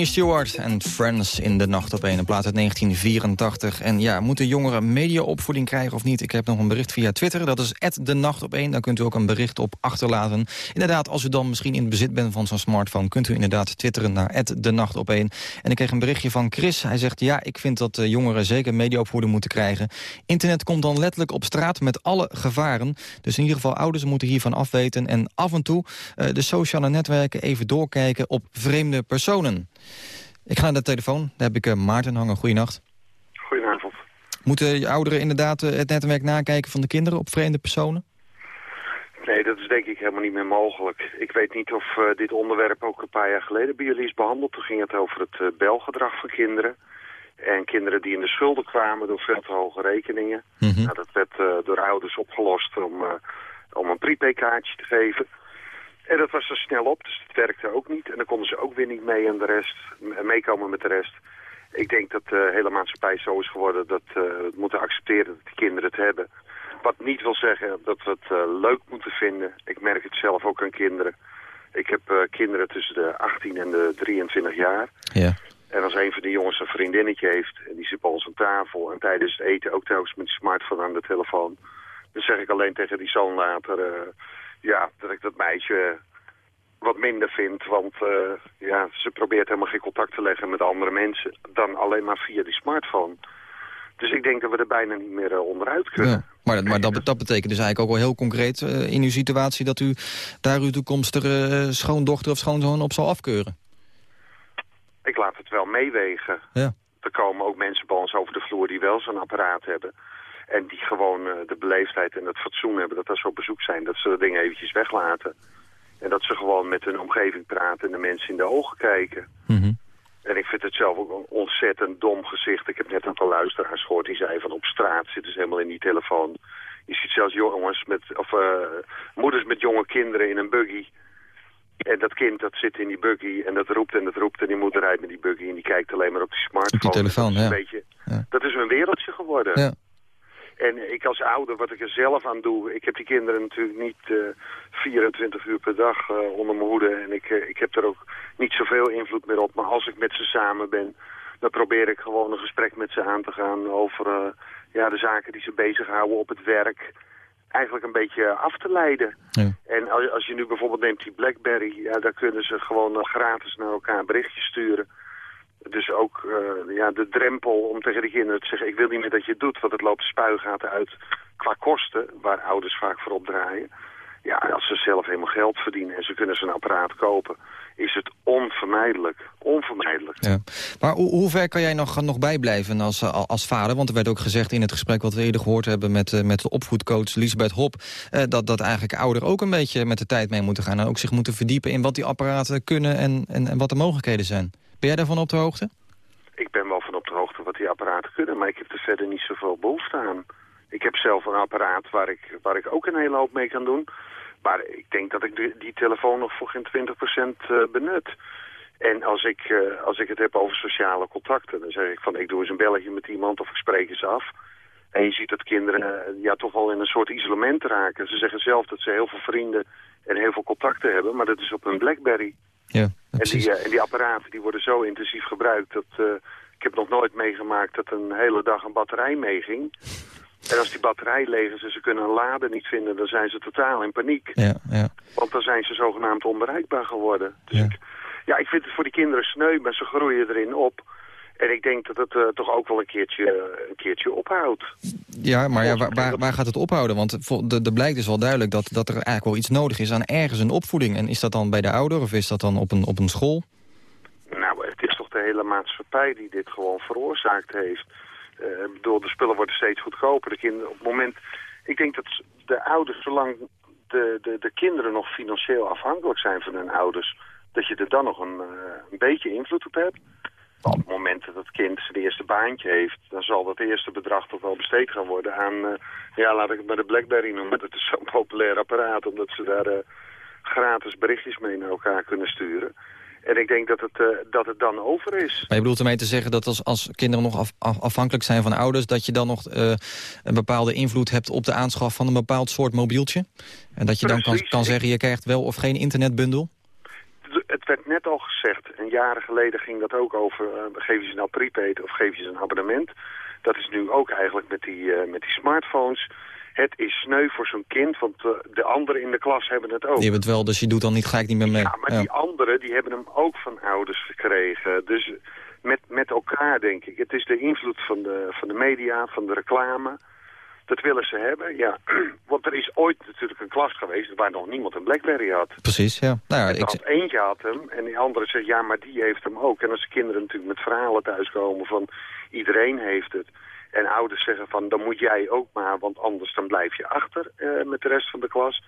F: Amy Stewart en Friends in de Nacht op 1, een plaat uit 1984. En ja, moeten jongeren mediaopvoeding krijgen of niet? Ik heb nog een bericht via Twitter, dat is de Nacht op 1. Daar kunt u ook een bericht op achterlaten. Inderdaad, als u dan misschien in bezit bent van zo'n smartphone... kunt u inderdaad twitteren naar de Nacht op 1. En ik kreeg een berichtje van Chris. Hij zegt, ja, ik vind dat eh, jongeren zeker mediaopvoeding moeten krijgen. Internet komt dan letterlijk op straat met alle gevaren. Dus in ieder geval ouders moeten hiervan afweten... en af en toe eh, de sociale netwerken even doorkijken op vreemde personen. Ik ga naar de telefoon. Daar heb ik uh, Maarten hangen. Goeienacht.
N: Goedenavond.
F: Moeten ouderen inderdaad uh, het netwerk nakijken van de kinderen op vreemde personen?
N: Nee, dat is denk ik helemaal niet meer mogelijk. Ik weet niet of uh, dit onderwerp ook een paar jaar geleden bij jullie is behandeld. Toen ging het over het belgedrag van kinderen. En kinderen die in de schulden kwamen door veel te hoge rekeningen. Mm -hmm. nou, dat werd door ouders opgelost om, om een prepaid-kaartje te geven. En dat was er snel op, dus het werkte ook niet. En dan konden ze ook weer niet mee en de rest, meekomen met de rest. Ik denk dat de hele maatschappij zo is geworden dat uh, we moeten accepteren dat die kinderen het hebben. Wat niet wil zeggen dat we het uh, leuk moeten vinden. Ik merk het zelf ook aan kinderen. Ik heb uh, kinderen tussen de 18 en de 23 jaar.
F: Ja.
N: En als een van die jongens een vriendinnetje heeft en die zit bij ons aan tafel... en tijdens het eten ook telkens met de smartphone aan de telefoon... dan zeg ik alleen tegen die zoon later ja, dat ik dat meisje wat minder vind. Want uh, ja, ze probeert helemaal geen contact te leggen met andere mensen dan alleen maar via die smartphone. Dus ik denk dat we er bijna niet meer uh, onderuit kunnen.
F: Ja, maar maar dat, dat betekent dus eigenlijk ook wel heel concreet uh, in uw situatie... dat u daar uw toekomstige schoondochter of schoonzoon op zal afkeuren.
N: Ik laat het wel meewegen.
F: Ja.
N: Er komen ook mensen bij ons over de vloer die wel zo'n apparaat hebben... En die gewoon uh, de beleefdheid en het fatsoen hebben dat als ze op bezoek zijn, dat ze dat ding eventjes weglaten. En dat ze gewoon met hun omgeving praten en de mensen in de ogen kijken.
F: Mm -hmm.
N: En ik vind het zelf ook een ontzettend dom gezicht. Ik heb net een paar luisteraars gehoord die zeiden van op straat zitten ze helemaal in die telefoon. Je ziet zelfs jongens met, of uh, moeders met jonge kinderen in een buggy. En dat kind dat zit in die buggy en dat roept en dat roept en die moeder rijdt met die buggy en die kijkt alleen maar op die smartphone.
F: Op die telefoon,
N: dat is
F: ja.
N: Een beetje,
F: ja.
N: Dat is een wereldje geworden.
F: Ja.
N: En ik als ouder, wat ik er zelf aan doe... ik heb die kinderen natuurlijk niet uh, 24 uur per dag uh, onder mijn hoede... en ik, uh, ik heb er ook niet zoveel invloed meer op. Maar als ik met ze samen ben, dan probeer ik gewoon een gesprek met ze aan te gaan... over ja, de zaken die ze bezighouden op het werk... eigenlijk een beetje af te leiden.
F: Ja.
N: En als, als je nu bijvoorbeeld neemt die Blackberry... Ja, daar kunnen ze gewoon gratis naar elkaar berichtjes sturen... Dus ook uh, ja, de drempel om tegen de kinderen te zeggen... ik wil niet meer dat je het doet, want het loopt spuigaten uit qua kosten... waar ouders vaak voor opdraaien. Ja, als ze zelf helemaal geld verdienen en ze kunnen zo'n apparaat kopen... is het onvermijdelijk. Onvermijdelijk.
F: Ja. Maar hoe, hoe ver kan jij nog, nog bijblijven als, als vader? Want er werd ook gezegd in het gesprek wat we eerder gehoord hebben... met, met de opvoedcoach Lisbeth Hop... Eh, dat, dat eigenlijk ouderen ook een beetje met de tijd mee moeten gaan... en ook zich moeten verdiepen in wat die apparaten kunnen en, en, en wat de mogelijkheden zijn. Ben jij daarvan op de hoogte?
N: Ik ben wel van op de hoogte wat die apparaten kunnen, maar ik heb er verder niet zoveel behoefte aan. Ik heb zelf een apparaat waar ik, waar ik ook een hele hoop mee kan doen. Maar ik denk dat ik die, telefoon nog voor geen 20% uh, benut. En als ik, uh, als ik het heb over sociale contacten, dan zeg ik van ik doe eens een belletje met iemand of ik spreek eens af. En je ziet dat kinderen uh, ja, toch wel in een soort isolement raken. Ze zeggen zelf dat ze heel veel vrienden en heel veel contacten hebben, maar dat is op hun Blackberry.
F: Ja,
N: en, die, en die apparaten die worden zo intensief gebruikt dat uh, ik heb nog nooit meegemaakt dat een hele dag een batterij meeging. En als die batterij leeg is en ze kunnen een lader niet vinden, dan zijn ze totaal in paniek.
F: Ja, ja.
N: Want dan zijn ze zogenaamd onbereikbaar geworden. Dus
F: ja.
N: Ik, ja, ik vind het voor die kinderen sneu, maar ze groeien erin op. En ik denk dat het uh, toch ook wel een keertje, een keertje ophoudt.
F: Ja, maar ja, waar, waar, waar gaat het ophouden? Want er blijkt dus wel duidelijk dat, dat er eigenlijk wel iets nodig is aan ergens een opvoeding. En is dat dan bij de ouder of is dat dan op een, op een school?
N: Nou, het is toch de hele maatschappij die dit gewoon veroorzaakt heeft. Bedoel, de spullen worden steeds goedkoper. De kinderen, op het moment, ik denk dat de ouders, zolang de, de, de kinderen nog financieel afhankelijk zijn van hun ouders... dat je er dan nog een, uh, een beetje invloed op hebt. Op het moment dat het kind zijn eerste baantje heeft... dan zal dat eerste bedrag toch wel besteed gaan worden aan... eh, ja, laat ik het maar de Blackberry noemen. Dat is zo'n populair apparaat, omdat ze daar eh, gratis berichtjes mee naar elkaar kunnen sturen. En ik denk dat het, eh, dat het dan over is.
F: Maar je bedoelt ermee te zeggen dat als, als kinderen nog af, af- afhankelijk zijn van ouders... dat je dan nog eh, een bepaalde invloed hebt op de aanschaf van een bepaald soort mobieltje? En dat je dan kan, kan zeggen, je krijgt wel of geen internetbundel?
N: Het werd net al gezegd, en jaren geleden ging dat ook over... eh, geef je ze nou prepaid of geef je ze een abonnement. Dat is nu ook eigenlijk met die, met die smartphones. Het is sneu voor zo'n kind, want eh, de anderen in de klas hebben het ook.
F: Die hebben het wel, dus je doet dan niet, gelijk niet meer mee.
N: Ja, maar die anderen die hebben hem ook van ouders gekregen. Dus met, met elkaar, denk ik. Het is de invloed van de, van de media, van de reclame. Dat willen ze hebben, ja. (clears throat) Want er is ooit natuurlijk een klas geweest waar nog niemand een Blackberry had.
F: Precies, ja. Nou ja, ik,
N: eentje had hem en die andere zegt, ja, maar die heeft hem ook. En als de kinderen natuurlijk met verhalen thuiskomen van iedereen heeft het. En ouders zeggen van, dan moet jij ook maar, want anders dan blijf je achter eh, met de rest van de klas.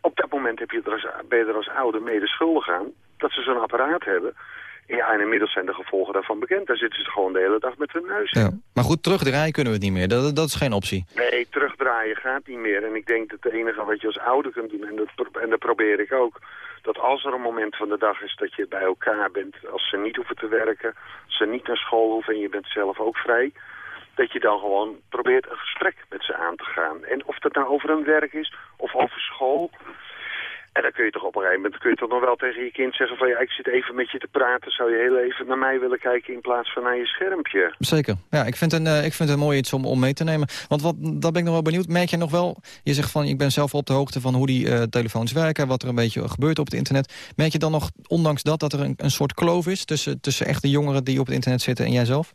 N: Op dat moment heb je er als, ben je er als ouder mede schuldig aan dat ze zo'n apparaat hebben. Ja, en inmiddels zijn de gevolgen daarvan bekend. Daar zitten ze gewoon de hele dag met hun neus in.
F: ja. Maar goed, terugdraaien kunnen we het niet meer. Dat, dat is geen optie.
N: Nee, terugdraaien gaat niet meer. En ik denk dat het enige wat je als ouder kunt doen, en dat, pro- en dat probeer ik ook... dat als er een moment van de dag is dat je bij elkaar bent... als ze niet hoeven te werken, als ze niet naar school hoeven... en je bent zelf ook vrij... dat je dan gewoon probeert een gesprek met ze aan te gaan. En of dat nou over hun werk is of over school... En dan kun je toch op een gegeven moment kun je toch nog wel tegen je kind zeggen van ja, ik zit even met je te praten. Zou je heel even naar mij willen kijken in plaats van naar je schermpje?
F: Zeker. Ja, ik vind, een, eh, ik vind het mooi iets om, om mee te nemen. Want wat, daar ben ik nog wel benieuwd. Merk je nog wel, je zegt van ik ben zelf op de hoogte van hoe die eh, telefoons werken, wat er een beetje gebeurt op het internet. Merk je dan nog, ondanks dat, dat er een, een soort kloof is tussen, tussen echte jongeren die op het internet zitten en jijzelf?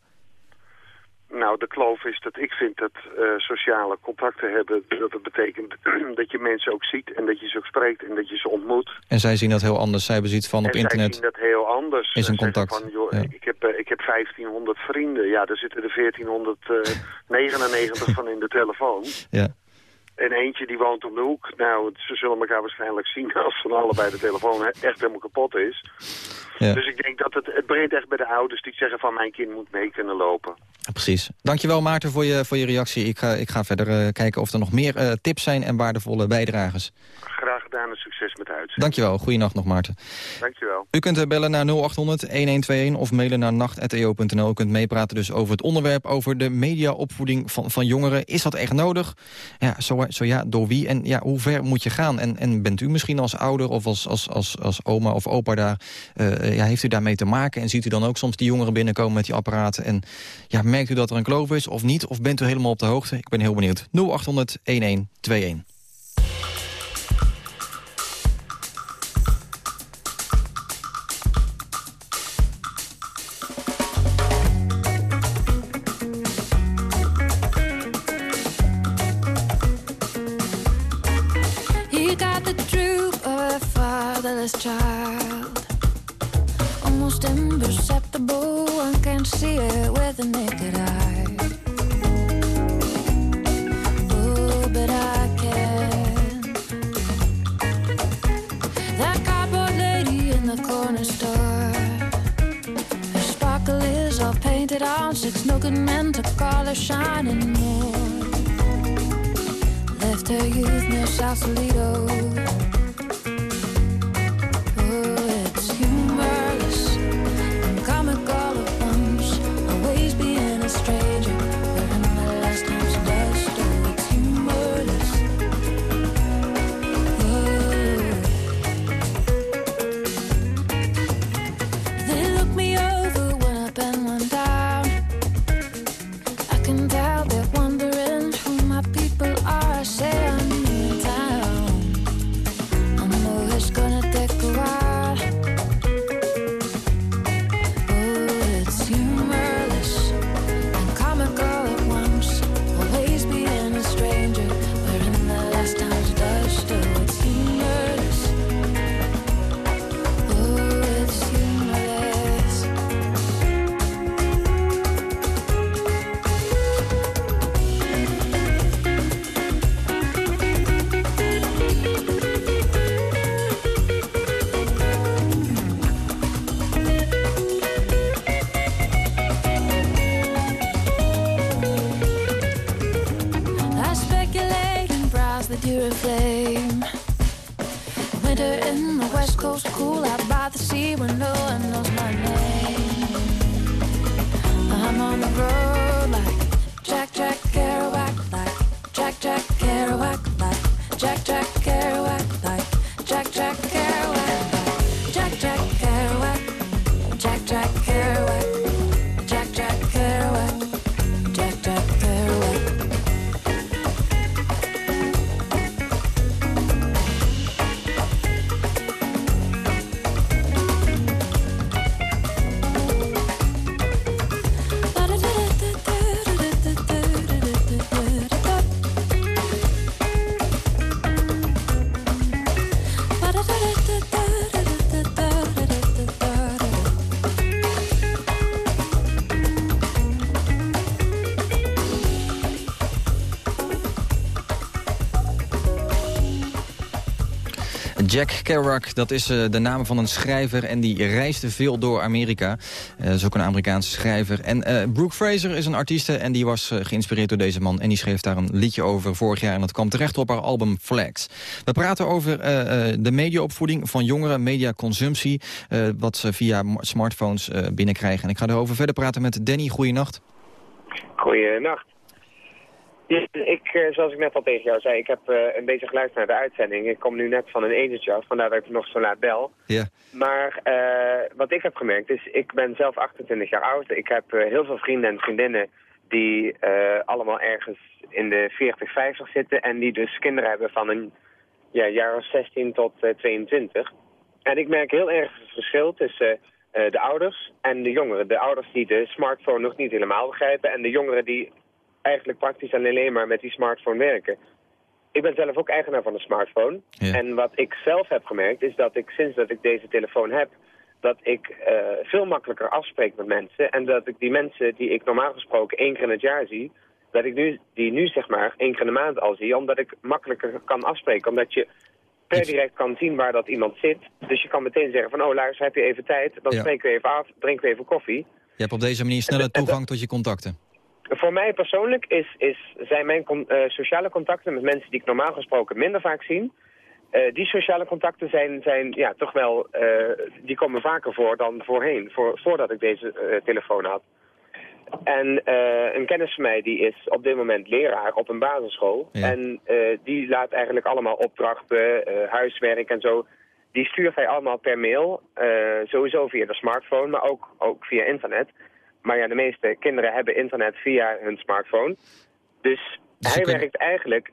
N: Nou, de kloof is dat ik vind dat eh, sociale contacten hebben, dat het betekent (clears throat) dat je mensen ook ziet en dat je ze ook spreekt en dat je ze ontmoet.
F: En zij zien dat heel anders. Zij hebben zoiets van op internet.
N: zij zien dat heel anders.
F: is een contact,
N: Van, joh,
F: ja.
N: ik, heb, eh, ik heb 1500 vrienden. Ja, daar zitten er 1499 (laughs) van in de telefoon. (laughs)
F: Ja.
N: En eentje die woont om de hoek. Nou, ze zullen elkaar waarschijnlijk zien (laughs) als van allebei de telefoon echt helemaal kapot is.
F: Ja.
N: Dus ik denk dat het, het begint echt bij de ouders die zeggen van mijn kind moet mee kunnen lopen.
F: Precies. Dankjewel Maarten voor je, voor je reactie. Ik ga, ik ga verder eh, kijken of er nog meer eh, tips zijn en waardevolle bijdragers.
N: Succes met de uitzending.
F: Dankjewel. Goeienacht nog Maarten.
N: Dankjewel.
F: U kunt bellen naar 0800-1121 of mailen naar nacht.eo.nl. U kunt meepraten dus over het onderwerp, over de mediaopvoeding van, van jongeren. Is dat echt nodig? Ja, zo, zo ja, door wie? En ja, hoe ver moet je gaan? En, en bent u misschien als ouder of als, als, als, als oma of opa daar... eh, ja, heeft u daarmee te maken? En ziet u dan ook soms die jongeren binnenkomen met die apparaten? En ja, merkt u dat er een kloof is of niet? Of bent u helemaal op de hoogte? Ik ben heel benieuwd. 0800-1121.
M: Fatherless child. Almost imperceptible, one can't see it with the naked eye. Oh, but I can. That cardboard lady in the corner store. Her sparkle is all painted on, six no good men to call her shining more left her youth near Sausalito. Jack Kerouac,
F: dat is eh, de naam van een schrijver en die reisde veel door Amerika. Eh, dat is ook een Amerikaanse schrijver. En eh, Brooke Fraser is een artieste en die was geïnspireerd door deze man. En die schreef daar een liedje over vorig jaar en dat kwam terecht op haar album Flags. We praten over de mediaopvoeding van jongeren, mediaconsumptie, wat ze via smartphones binnenkrijgen. En ik ga erover verder praten met Danny. Goeienacht.
O: Goeienacht. Ik, eh, zoals ik net al tegen jou zei, ik heb eh, een beetje geluisterd naar de uitzending. Ik kom nu net van een etentje af, vandaar dat ik nog zo laat bel.
F: Ja.
O: Maar eh, wat ik heb gemerkt is, ik ben zelf 28 jaar oud. Ik heb heel veel vrienden en vriendinnen die allemaal ergens in de 40, 50 zitten. En die dus kinderen hebben van een ja, jaar of 16 tot eh, 22. En ik merk heel erg het verschil tussen de ouders en de jongeren. De ouders die de smartphone nog niet helemaal begrijpen en de jongeren die eigenlijk praktisch en alleen maar met die smartphone werken. Ik ben zelf ook eigenaar van een smartphone. En wat ik zelf heb gemerkt is dat ik sinds dat ik deze telefoon heb, dat ik eh, veel makkelijker afspreek met mensen. En dat ik die mensen die ik normaal gesproken één keer in het jaar zie, dat ik nu, die nu zeg maar één keer in de maand al zie, omdat ik makkelijker kan afspreken. Omdat je per direct kan zien waar dat iemand zit. Dus je kan meteen zeggen van, oh luister, heb je even tijd? Dan
F: Ja.
O: spreken we even af, drinken we even koffie.
F: Je hebt op deze manier sneller toegang tot je contacten.
O: Voor mij persoonlijk is, is, zijn mijn con- eh, sociale contacten met mensen die ik normaal gesproken minder vaak zie. eh, die sociale contacten zijn, zijn ja, toch wel, eh, die komen vaker voor dan voorheen, voor, voordat ik deze telefoon had. En een kennis van mij die is op dit moment leraar op een basisschool. En die laat eigenlijk allemaal opdrachten, huiswerk en zo. Die stuurt hij allemaal per mail. sowieso via de smartphone, maar ook, ook via internet. Maar ja, de meeste kinderen hebben internet via hun smartphone. Dus, hij werkt eigenlijk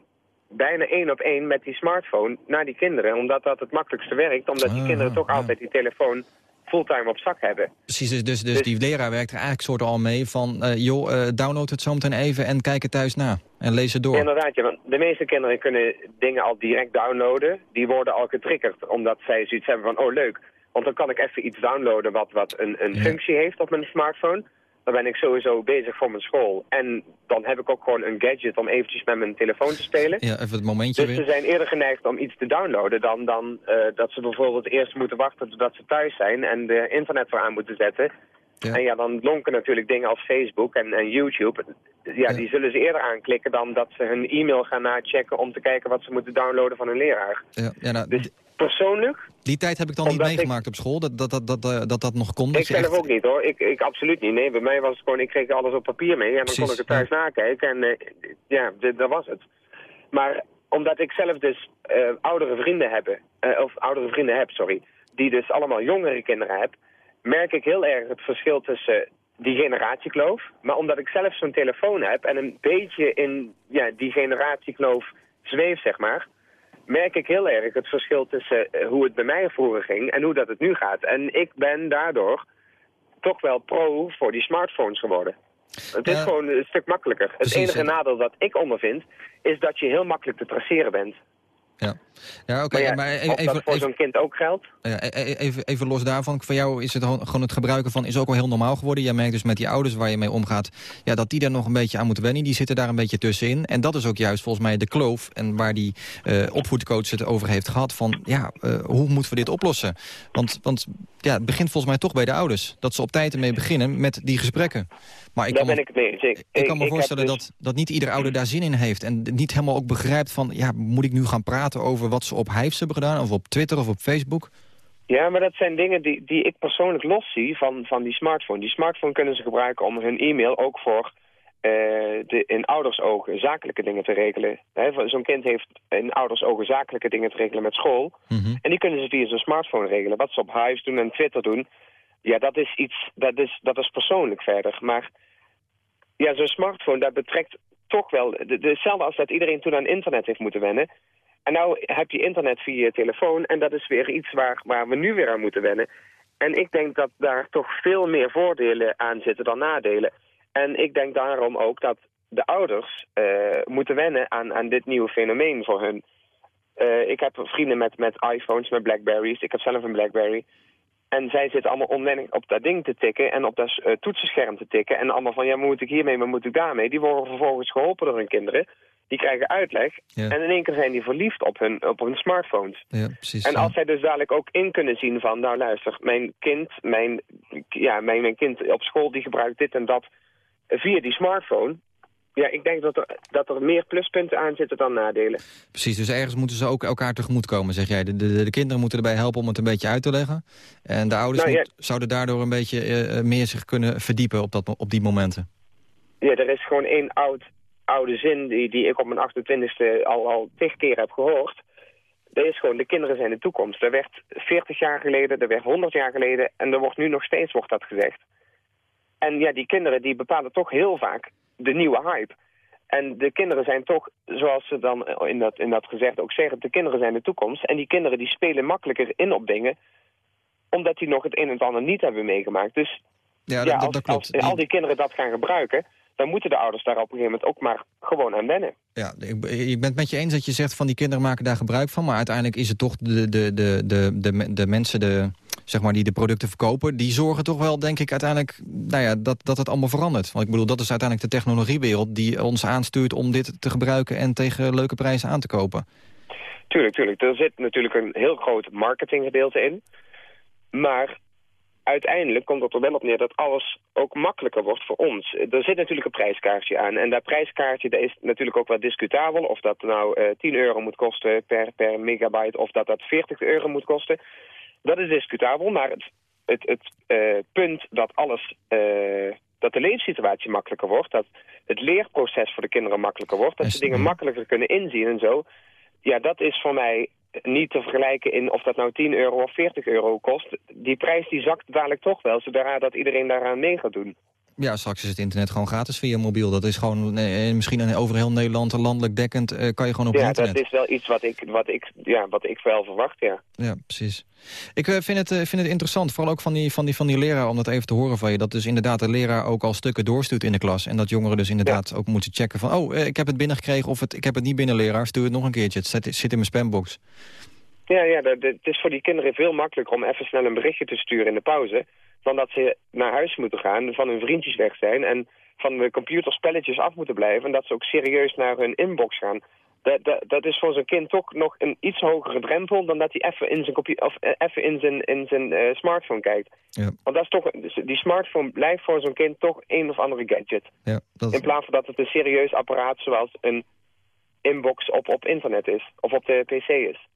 O: bijna één op één met die smartphone naar die kinderen. Omdat dat het makkelijkste werkt. Omdat die kinderen toch altijd die telefoon fulltime op zak hebben.
F: Precies, dus, dus, dus die leraar werkt er eigenlijk soort al mee van... eh, joh, eh, download het zometeen even en kijk het thuis na. En lees het door.
O: Inderdaad, ja, want de meeste kinderen kunnen dingen al direct downloaden. Die worden al getriggerd, omdat zij zoiets hebben van, oh leuk. Want dan kan ik even iets downloaden wat, wat een, een functie heeft op mijn smartphone. Dan ben ik sowieso bezig voor mijn school. En dan heb ik ook gewoon een gadget om eventjes met mijn telefoon te spelen.
F: Ja, even het momentje
O: Dus ze
F: weer.
O: zijn eerder geneigd om iets te downloaden dan, dan eh, dat ze bijvoorbeeld eerst moeten wachten totdat ze thuis zijn en de internet voor aan moeten zetten. En ja, dan lonken natuurlijk dingen als Facebook en, en YouTube. Ja, die zullen ze eerder aanklikken dan dat ze hun e-mail gaan nachecken om te kijken wat ze moeten downloaden van hun leraar.
F: Ja, ja, nou,
O: Dus persoonlijk,
F: Die tijd heb ik dan niet meegemaakt op school, dat dat, dat, dat, eh, dat, dat nog kon.
O: ik
F: dat je
O: zelf ook niet hoor. Ik, ik absoluut niet. Nee, bij mij was het gewoon, ik kreeg alles op papier mee en dan kon ik het thuis nakijken. En eh, ja, dat was het. Maar omdat ik zelf dus eh, oudere vrienden heb, of oudere vrienden heb, sorry, die dus allemaal jongere kinderen heb, merk ik heel erg het verschil tussen die generatiekloof. Maar omdat ik zelf zo'n telefoon heb en een beetje in ja, die generatiekloof zweef, zeg maar, merk ik heel erg het verschil tussen eh, hoe het bij mij vroeger ging en hoe dat het nu gaat. En ik ben daardoor toch wel pro voor die smartphones geworden. Het is
F: Ja.
O: gewoon een stuk makkelijker. Het enige
F: ja.
O: nadeel dat ik ondervind, is dat je heel makkelijk te traceren bent.
F: Ja, oké,
O: maar ja,
F: maar e-
O: of
F: even,
O: dat voor zo'n kind ook geldt.
F: ja, e- e- even, even los daarvan. Voor jou is het gewoon het gebruiken van is ook al heel normaal geworden. Jij merkt dus met die ouders waar je mee omgaat, ja, dat die daar nog een beetje aan moeten wennen. Die zitten daar een beetje tussenin. En dat is ook juist volgens mij de kloof en waar die eh, opvoedcoach het over heeft gehad van ja, eh, hoe moeten we dit oplossen? Want, want ja, het begint volgens mij toch bij de ouders. Dat ze op tijd ermee beginnen met die gesprekken. Maar ik
O: Daar
F: kan,
O: ben
F: me,
O: ik het mee eens. Ik,
F: ik kan me voorstellen
O: dus-
F: dat, dat niet ieder ouder daar zin in heeft. En niet helemaal ook begrijpt van... ja, moet ik nu gaan praten over wat ze op Hives hebben gedaan... of op Twitter of op Facebook?
O: Ja, maar dat zijn dingen die, die ik persoonlijk los zie van, van die smartphone. Die smartphone kunnen ze gebruiken om hun e-mail ook voor eh, de, in ouders ogen zakelijke dingen te regelen. Zo'n kind heeft in ouders ogen zakelijke dingen te regelen met school. En die kunnen ze via zijn smartphone regelen. Wat ze op Hives doen en Twitter doen, ja, dat is iets, dat is, dat is persoonlijk verder. Maar ja, zo'n smartphone, dat betrekt toch wel, de- hetzelfde als dat iedereen toen aan internet heeft moeten wennen. En nou heb je internet via je telefoon en dat is weer iets waar, waar we nu weer aan moeten wennen. En ik denk dat daar toch veel meer voordelen aan zitten dan nadelen. En ik denk daarom ook dat de ouders eh, moeten wennen aan, aan dit nieuwe fenomeen voor hun. Eh, ik heb vrienden met, met iPhones, met Blackberries. Ik heb zelf een Blackberry. En zij zitten allemaal onwennig op dat ding te tikken en op dat eh, toetsenscherm te tikken. En allemaal van, ja, moet ik hiermee, maar moet ik daarmee? Die worden vervolgens geholpen door hun kinderen. Die krijgen uitleg.
F: Ja.
O: En in één keer zijn die verliefd op hun, op hun smartphones.
F: Ja, precies.
O: En
F: ja.
O: als zij dus dadelijk ook in kunnen zien van, nou luister, mijn kind, mijn, ja, mijn, mijn kind op school die gebruikt dit en dat via die smartphone. Ja, ik denk dat er, dat er meer pluspunten aan zitten dan nadelen.
F: Precies, dus ergens moeten ze ook elkaar tegemoetkomen, zeg jij. De, de, de kinderen moeten erbij helpen om het een beetje uit te leggen. En de ouders
O: Nou,
F: moet- zouden daardoor een beetje eh, eh, meer zich kunnen verdiepen op, dat, op die momenten.
O: Ja, er is gewoon één oud, oude zin die, die ik op mijn 28e al, al tig keer heb gehoord. Dat is gewoon, de kinderen zijn de toekomst. Dat werd 40 jaar geleden, dat werd 100 jaar geleden en er wordt nu nog steeds wordt dat gezegd. En ja, die kinderen die bepalen toch heel vaak de nieuwe hype. En de kinderen zijn toch, zoals ze dan in dat, in dat gezegd ook zeggen, de kinderen zijn de toekomst. En die kinderen die spelen makkelijker in op dingen, omdat die nog het een en het ander niet hebben meegemaakt. Dus
F: Ja,
O: ja,
F: dat,
O: als,
F: dat, dat klopt.
O: als al die kinderen dat gaan gebruiken, dan moeten de ouders daar op een gegeven moment ook maar gewoon aan wennen.
F: Ja, ik, ik ben het met je eens dat je zegt van die kinderen maken daar gebruik van. Maar uiteindelijk is het toch de, de, de, de, de, de mensen de, zeg maar, die de producten verkopen... die zorgen toch wel, denk ik, uiteindelijk nou ja, dat, dat het allemaal verandert. Want ik bedoel, dat is uiteindelijk de technologiewereld... die ons aanstuurt om dit te gebruiken en tegen leuke prijzen aan te kopen.
O: Tuurlijk, tuurlijk. Er zit natuurlijk een heel groot marketinggedeelte in. Maar uiteindelijk komt het er wel op neer dat alles ook makkelijker wordt voor ons. Er zit natuurlijk een prijskaartje aan. En dat prijskaartje dat is natuurlijk ook wel discutabel. Of dat nou eh 10 euro moet kosten per, per megabyte of dat dat 40 euro moet kosten. Dat is discutabel, maar het, het, het eh, punt dat alles... eh, dat de leefsituatie makkelijker wordt, dat het leerproces voor de kinderen makkelijker wordt, dat ze dingen makkelijker kunnen inzien en zo. Ja, dat is voor mij niet te vergelijken in of dat nou 10 euro of 40 euro kost. Die prijs die zakt dadelijk toch wel, zodra dat iedereen daaraan mee gaat doen.
F: Ja, straks is het internet gewoon gratis via mobiel. Dat is gewoon, eh, misschien over heel Nederland, landelijk dekkend, eh, kan je gewoon op
O: ja,
F: internet.
O: dat is wel iets wat ik, wat ik, ja, wat ik wel verwacht, ja.
F: Ja, precies. Ik eh, vind, het, eh, vind het interessant, vooral ook van die, van, die, van die leraar... om dat even te horen van je. Dat dus inderdaad de leraar ook al stukken doorstuurt in de klas. En dat jongeren dus inderdaad ook moeten checken van... oh, eh, ik heb het binnengekregen of het, ik heb het niet binnen, leraar. Stuur het nog een keertje. Het zit, het zit in mijn spambox.
O: Ja, ja dat, dat- het is voor die kinderen veel makkelijker om even snel een berichtje te sturen in de pauze... dan dat ze naar huis moeten gaan, van hun vriendjes weg zijn... en van de computerspelletjes af moeten blijven... en dat ze ook serieus naar hun inbox gaan. Dat, dat, dat is voor zo'n kind toch nog een iets hogere drempel... dan dat hij even in zijn, of, eh, even in zijn, in zijn eh, smartphone kijkt.
F: Ja.
O: Want dat is toch, dus die smartphone blijft voor zo'n kind toch een of andere gadget.
F: Ja, dat,
O: In plaats van dat het een serieus apparaat zoals een inbox op, op internet is. Of op de pc is.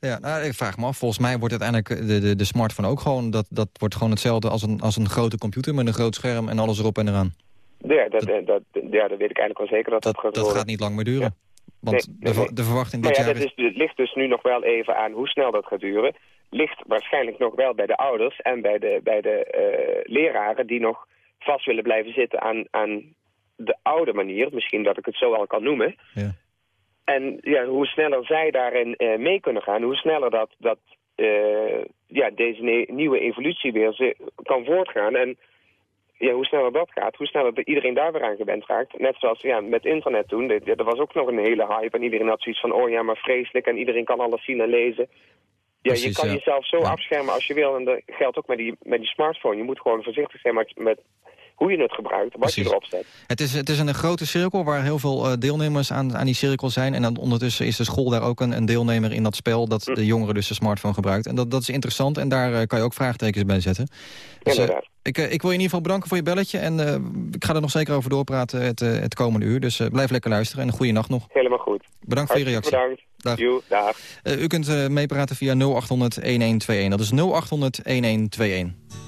F: ja nou, ik vraag me af. Volgens mij wordt uiteindelijk de, de, de smartphone ook gewoon... Dat, dat wordt gewoon hetzelfde als een, als een grote computer met een groot scherm en alles erop en eraan.
O: Ja, dat, dat, dat, ja, dat weet ik eigenlijk wel zeker dat dat, gaat
F: Dat gaat niet lang meer duren. Want
O: Nee,
F: de,
O: nee,
F: ver-
O: nee.
F: de verwachting dit
O: ja,
F: jaar
O: dat is, het ligt dus nu nog wel even aan hoe snel dat gaat duren. Ligt waarschijnlijk nog wel bij de ouders en bij de, bij de eh, leraren die nog vast willen blijven zitten aan, aan de oude manier. Misschien dat ik het zo al kan noemen.
F: Ja.
O: En ja, hoe sneller zij daarin eh, mee kunnen gaan, hoe sneller dat, dat eh, ja, deze nieuwe evolutie weer kan voortgaan. En ja, hoe sneller dat gaat, hoe sneller de- iedereen daar weer aan gewend raakt. Net zoals ja, met internet toen, er was ook nog een hele hype en iedereen had zoiets van, oh ja, maar vreselijk en iedereen kan alles zien en lezen. Ja, je kan
F: ja.
O: jezelf zo afschermen als je wil en dat geldt ook met die, met die smartphone. Je moet gewoon voorzichtig zijn met, met
P: hoe je het gebruikt, wat je erop zet.
F: Het is, het is een grote cirkel waar heel veel eh, deelnemers aan, aan die cirkel zijn. En dan ondertussen is de school daar ook een, een deelnemer in dat spel... dat
P: Hm.
F: de jongere dus de smartphone gebruikt. En dat, dat is interessant en daar eh, kan je ook vraagtekens bij zetten. Dus, eh,
P: Inderdaad.
F: ik, ik wil je in ieder geval bedanken voor je belletje. En ik ga er nog zeker over doorpraten het, het komende uur. Dus blijf lekker luisteren en een goede nacht nog.
P: Helemaal goed.
F: Bedankt voor je reactie.
P: Bedankt.
F: Dag.
P: Joe, dag.
F: U kunt meepraten via 0800-1121. Dat is 0800-1121.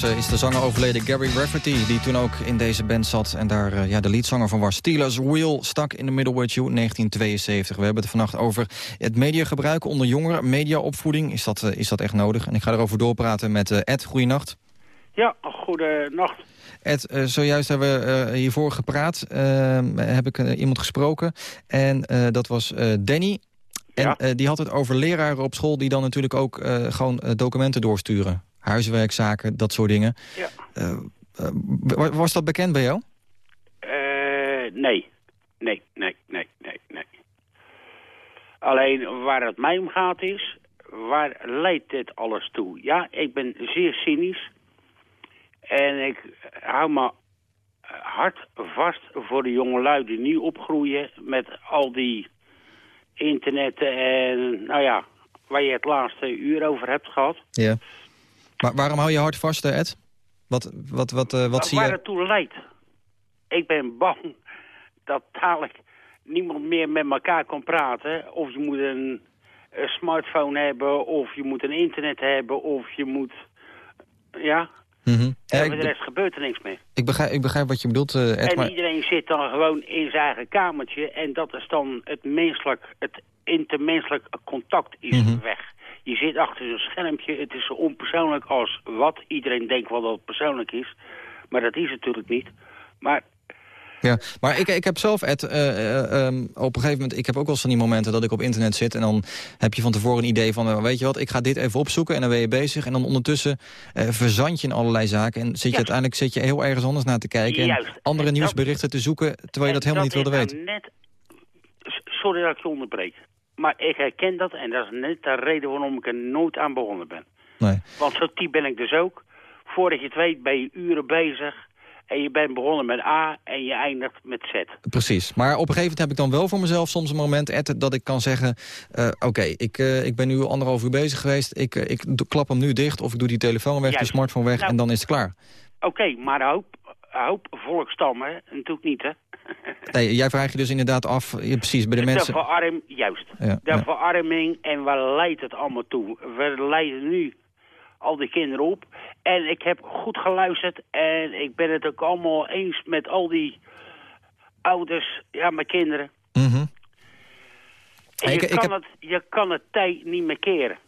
F: Ja, eh, is de zanger overleden Gary Rafferty... die toen ook in deze band zat en daar eh, ja, de leadzanger van was. Steelers Wheel stak in the Middle You 1972. We hebben het vannacht over het mediagebruik onder jongeren. Mediaopvoeding, is dat, eh, is dat echt nodig? En ik ga erover doorpraten met Ed. Goeienacht.
Q: Ja, goedenacht.
F: Ed, zojuist hebben we hiervoor gepraat. heb ik iemand gesproken. En dat was Danny. En eh, die had het over leraren op school... die dan natuurlijk ook gewoon documenten doorsturen. Huiswerkzaken, dat soort dingen.
Q: Ja.
F: Eh, eh, wa- was dat bekend bij jou?
Q: Eh, nee. Nee, nee, nee, nee, nee. Alleen waar het mij om gaat is, waar leidt dit alles toe? Ja, ik ben zeer cynisch. En ik hou me hard vast voor de jongelui die nu opgroeien met al die internetten en, nou ja, waar je het laatste uur over hebt gehad.
F: Ja. Maar waarom hou je hard vast, eh, Ed? Wat, wat, wat, eh, wat zie
Q: waar
F: je?
Q: het toe leidt. Ik ben bang dat dadelijk niemand meer met elkaar kan praten. Of je moet een, een smartphone hebben, of je moet een internet hebben, of je moet... Ja,
F: Mhm. Ja,
Q: en voor de rest gebeurt er niks meer.
F: Ik begrijp, ik begrijp wat je bedoelt, eh, Ed,
Q: en
F: maar...
Q: iedereen zit dan gewoon in zijn eigen kamertje. En dat is dan het menselijk, het intermenselijk contact is
F: Mhm.
Q: weg. Je zit achter zo'n schermpje. Het is zo onpersoonlijk als wat. Iedereen denkt wel dat het persoonlijk is. Maar dat is het natuurlijk niet. Maar
F: Ja, maar ik, ik heb zelf, Ed, eh, eh, ehm, op een gegeven moment... ik heb ook wel eens van die momenten dat ik op internet zit... en dan heb je van tevoren een idee van... eh, weet je wat, ik ga dit even opzoeken en dan ben je bezig... en dan ondertussen verzand je in allerlei zaken... en zit je
Q: Ja.
F: uiteindelijk zit je heel ergens anders naar te kijken...
Q: Juist.
F: en andere
Q: En dat-
F: nieuwsberichten te zoeken... terwijl je dat helemaal niet wilde weten.
Q: Net, sorry dat ik je onderbreek. Maar ik herken dat en dat is net de reden waarom ik er nooit aan begonnen ben.
F: Nee.
Q: Want zo type ben ik dus ook. Voordat je het weet ben je uren bezig. En je bent begonnen met A en je eindigt met Z.
F: Precies. Maar op een gegeven moment heb ik dan wel voor mezelf soms een moment... Ed, dat ik kan zeggen, eh, oké, ik, eh, ik ben nu anderhalf uur bezig geweest... ik, eh, ik klap hem nu dicht of ik doe die telefoon weg, de
Q: Juist.
F: smartphone weg...
Q: Nou,
F: en dan is het klaar.
Q: Oké, maar een hoop, volkstammen, natuurlijk niet hè.
F: Nee, jij vraagt je dus inderdaad af, eh, precies, bij de mensen...
Q: De verarm, juist.
F: Ja,
Q: de
F: ja.
Q: verarming en waar leidt het allemaal toe? We leiden nu al die kinderen op. En ik heb goed geluisterd en ik ben het ook allemaal eens met al die ouders, ja, mijn kinderen.
F: Mhm.
Q: En je,
F: ik
Q: kan
F: heb-
Q: het, je kan het tijd niet meer keren.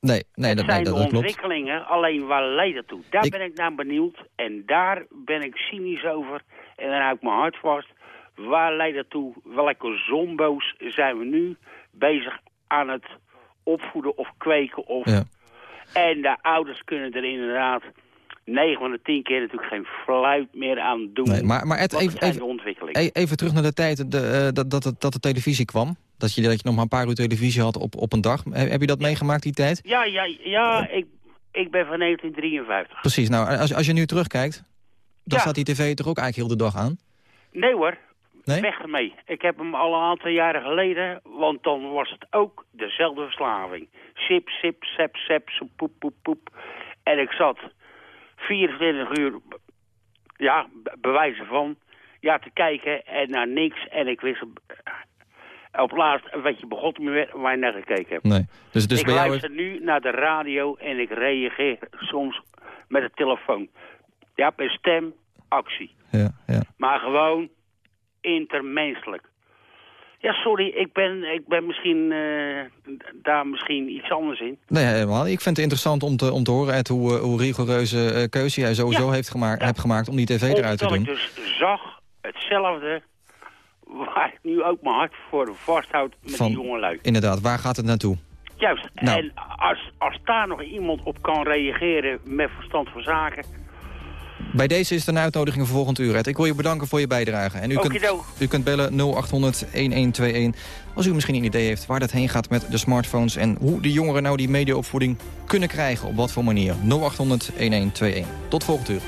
F: Nee, nee, dat,
Q: zijn
F: nee, dat,
Q: de
F: dat klopt.
Q: ontwikkelingen, alleen waar leidt het toe? Daar
F: Ik-
Q: ben ik naar benieuwd en daar ben ik cynisch over. En dan hou ik mijn hart vast. Waar leidt het toe? Welke zombo's zijn we nu bezig aan het opvoeden of kweken? Of...
F: Ja.
Q: En de ouders kunnen er inderdaad 9 van de 10 keer natuurlijk geen fluit meer aan doen.
F: Nee, maar, maar Ed, even, even, e- even terug naar de tijd de, eh, dat, dat, dat, dat de televisie kwam. Dat je, dat je nog maar een paar uur televisie had op, op een dag. Heb, je dat meegemaakt, die tijd?
Q: Ja, ja, ja, ik, ik ben van 1953.
F: Precies, nou, als, als je nu terugkijkt... dan
Q: Ja.
F: staat die tv toch ook eigenlijk heel de dag aan?
Q: Nee hoor,
F: Nee?
Q: weg ermee. Ik heb hem al een aantal jaren geleden, want dan was het ook dezelfde verslaving. Sip, sip, sep, sep, soep, poep, poep, poep. En ik zat 24 uur, ja, be- bewijzen van, ja, te kijken en naar niks. En ik wist op laatst wat je begon me waar je naar gekeken hebt.
F: Nee. Dus, dus
Q: ik
F: bij jou...
Q: luister nu naar de radio en ik reageer soms met de telefoon. Ja, bij stem, actie.
F: Ja, ja.
Q: Maar gewoon intermenselijk. Ja, sorry, ik ben, ik ben misschien eh, daar misschien iets anders in.
F: Nee, helemaal. Ik vind het interessant om te, om te horen... Hoe, eh, hoe rigoureuze eh, keuze jij sowieso
Q: Ja.
F: heeft gemaakt, hebt gemaakt... om die tv eruit te doen.
Q: ik dus zag hetzelfde waar ik nu ook mijn hart voor vasthoud met
F: Van-
Q: die jongelui.
F: Inderdaad, waar gaat het naartoe?
Q: Juist,
F: Nou.
Q: en als, als daar nog iemand op kan reageren met verstand van zaken...
F: Bij deze is een uitnodiging voor volgend uur. Ed. Ik wil je bedanken voor je bijdrage. En u, kunt, u kunt bellen 0800-1121 als u misschien een idee heeft waar dat heen gaat met de smartphones... en hoe de jongeren nou die mediaopvoeding kunnen krijgen. Op wat voor manier. 0800-1121. Tot volgend uur.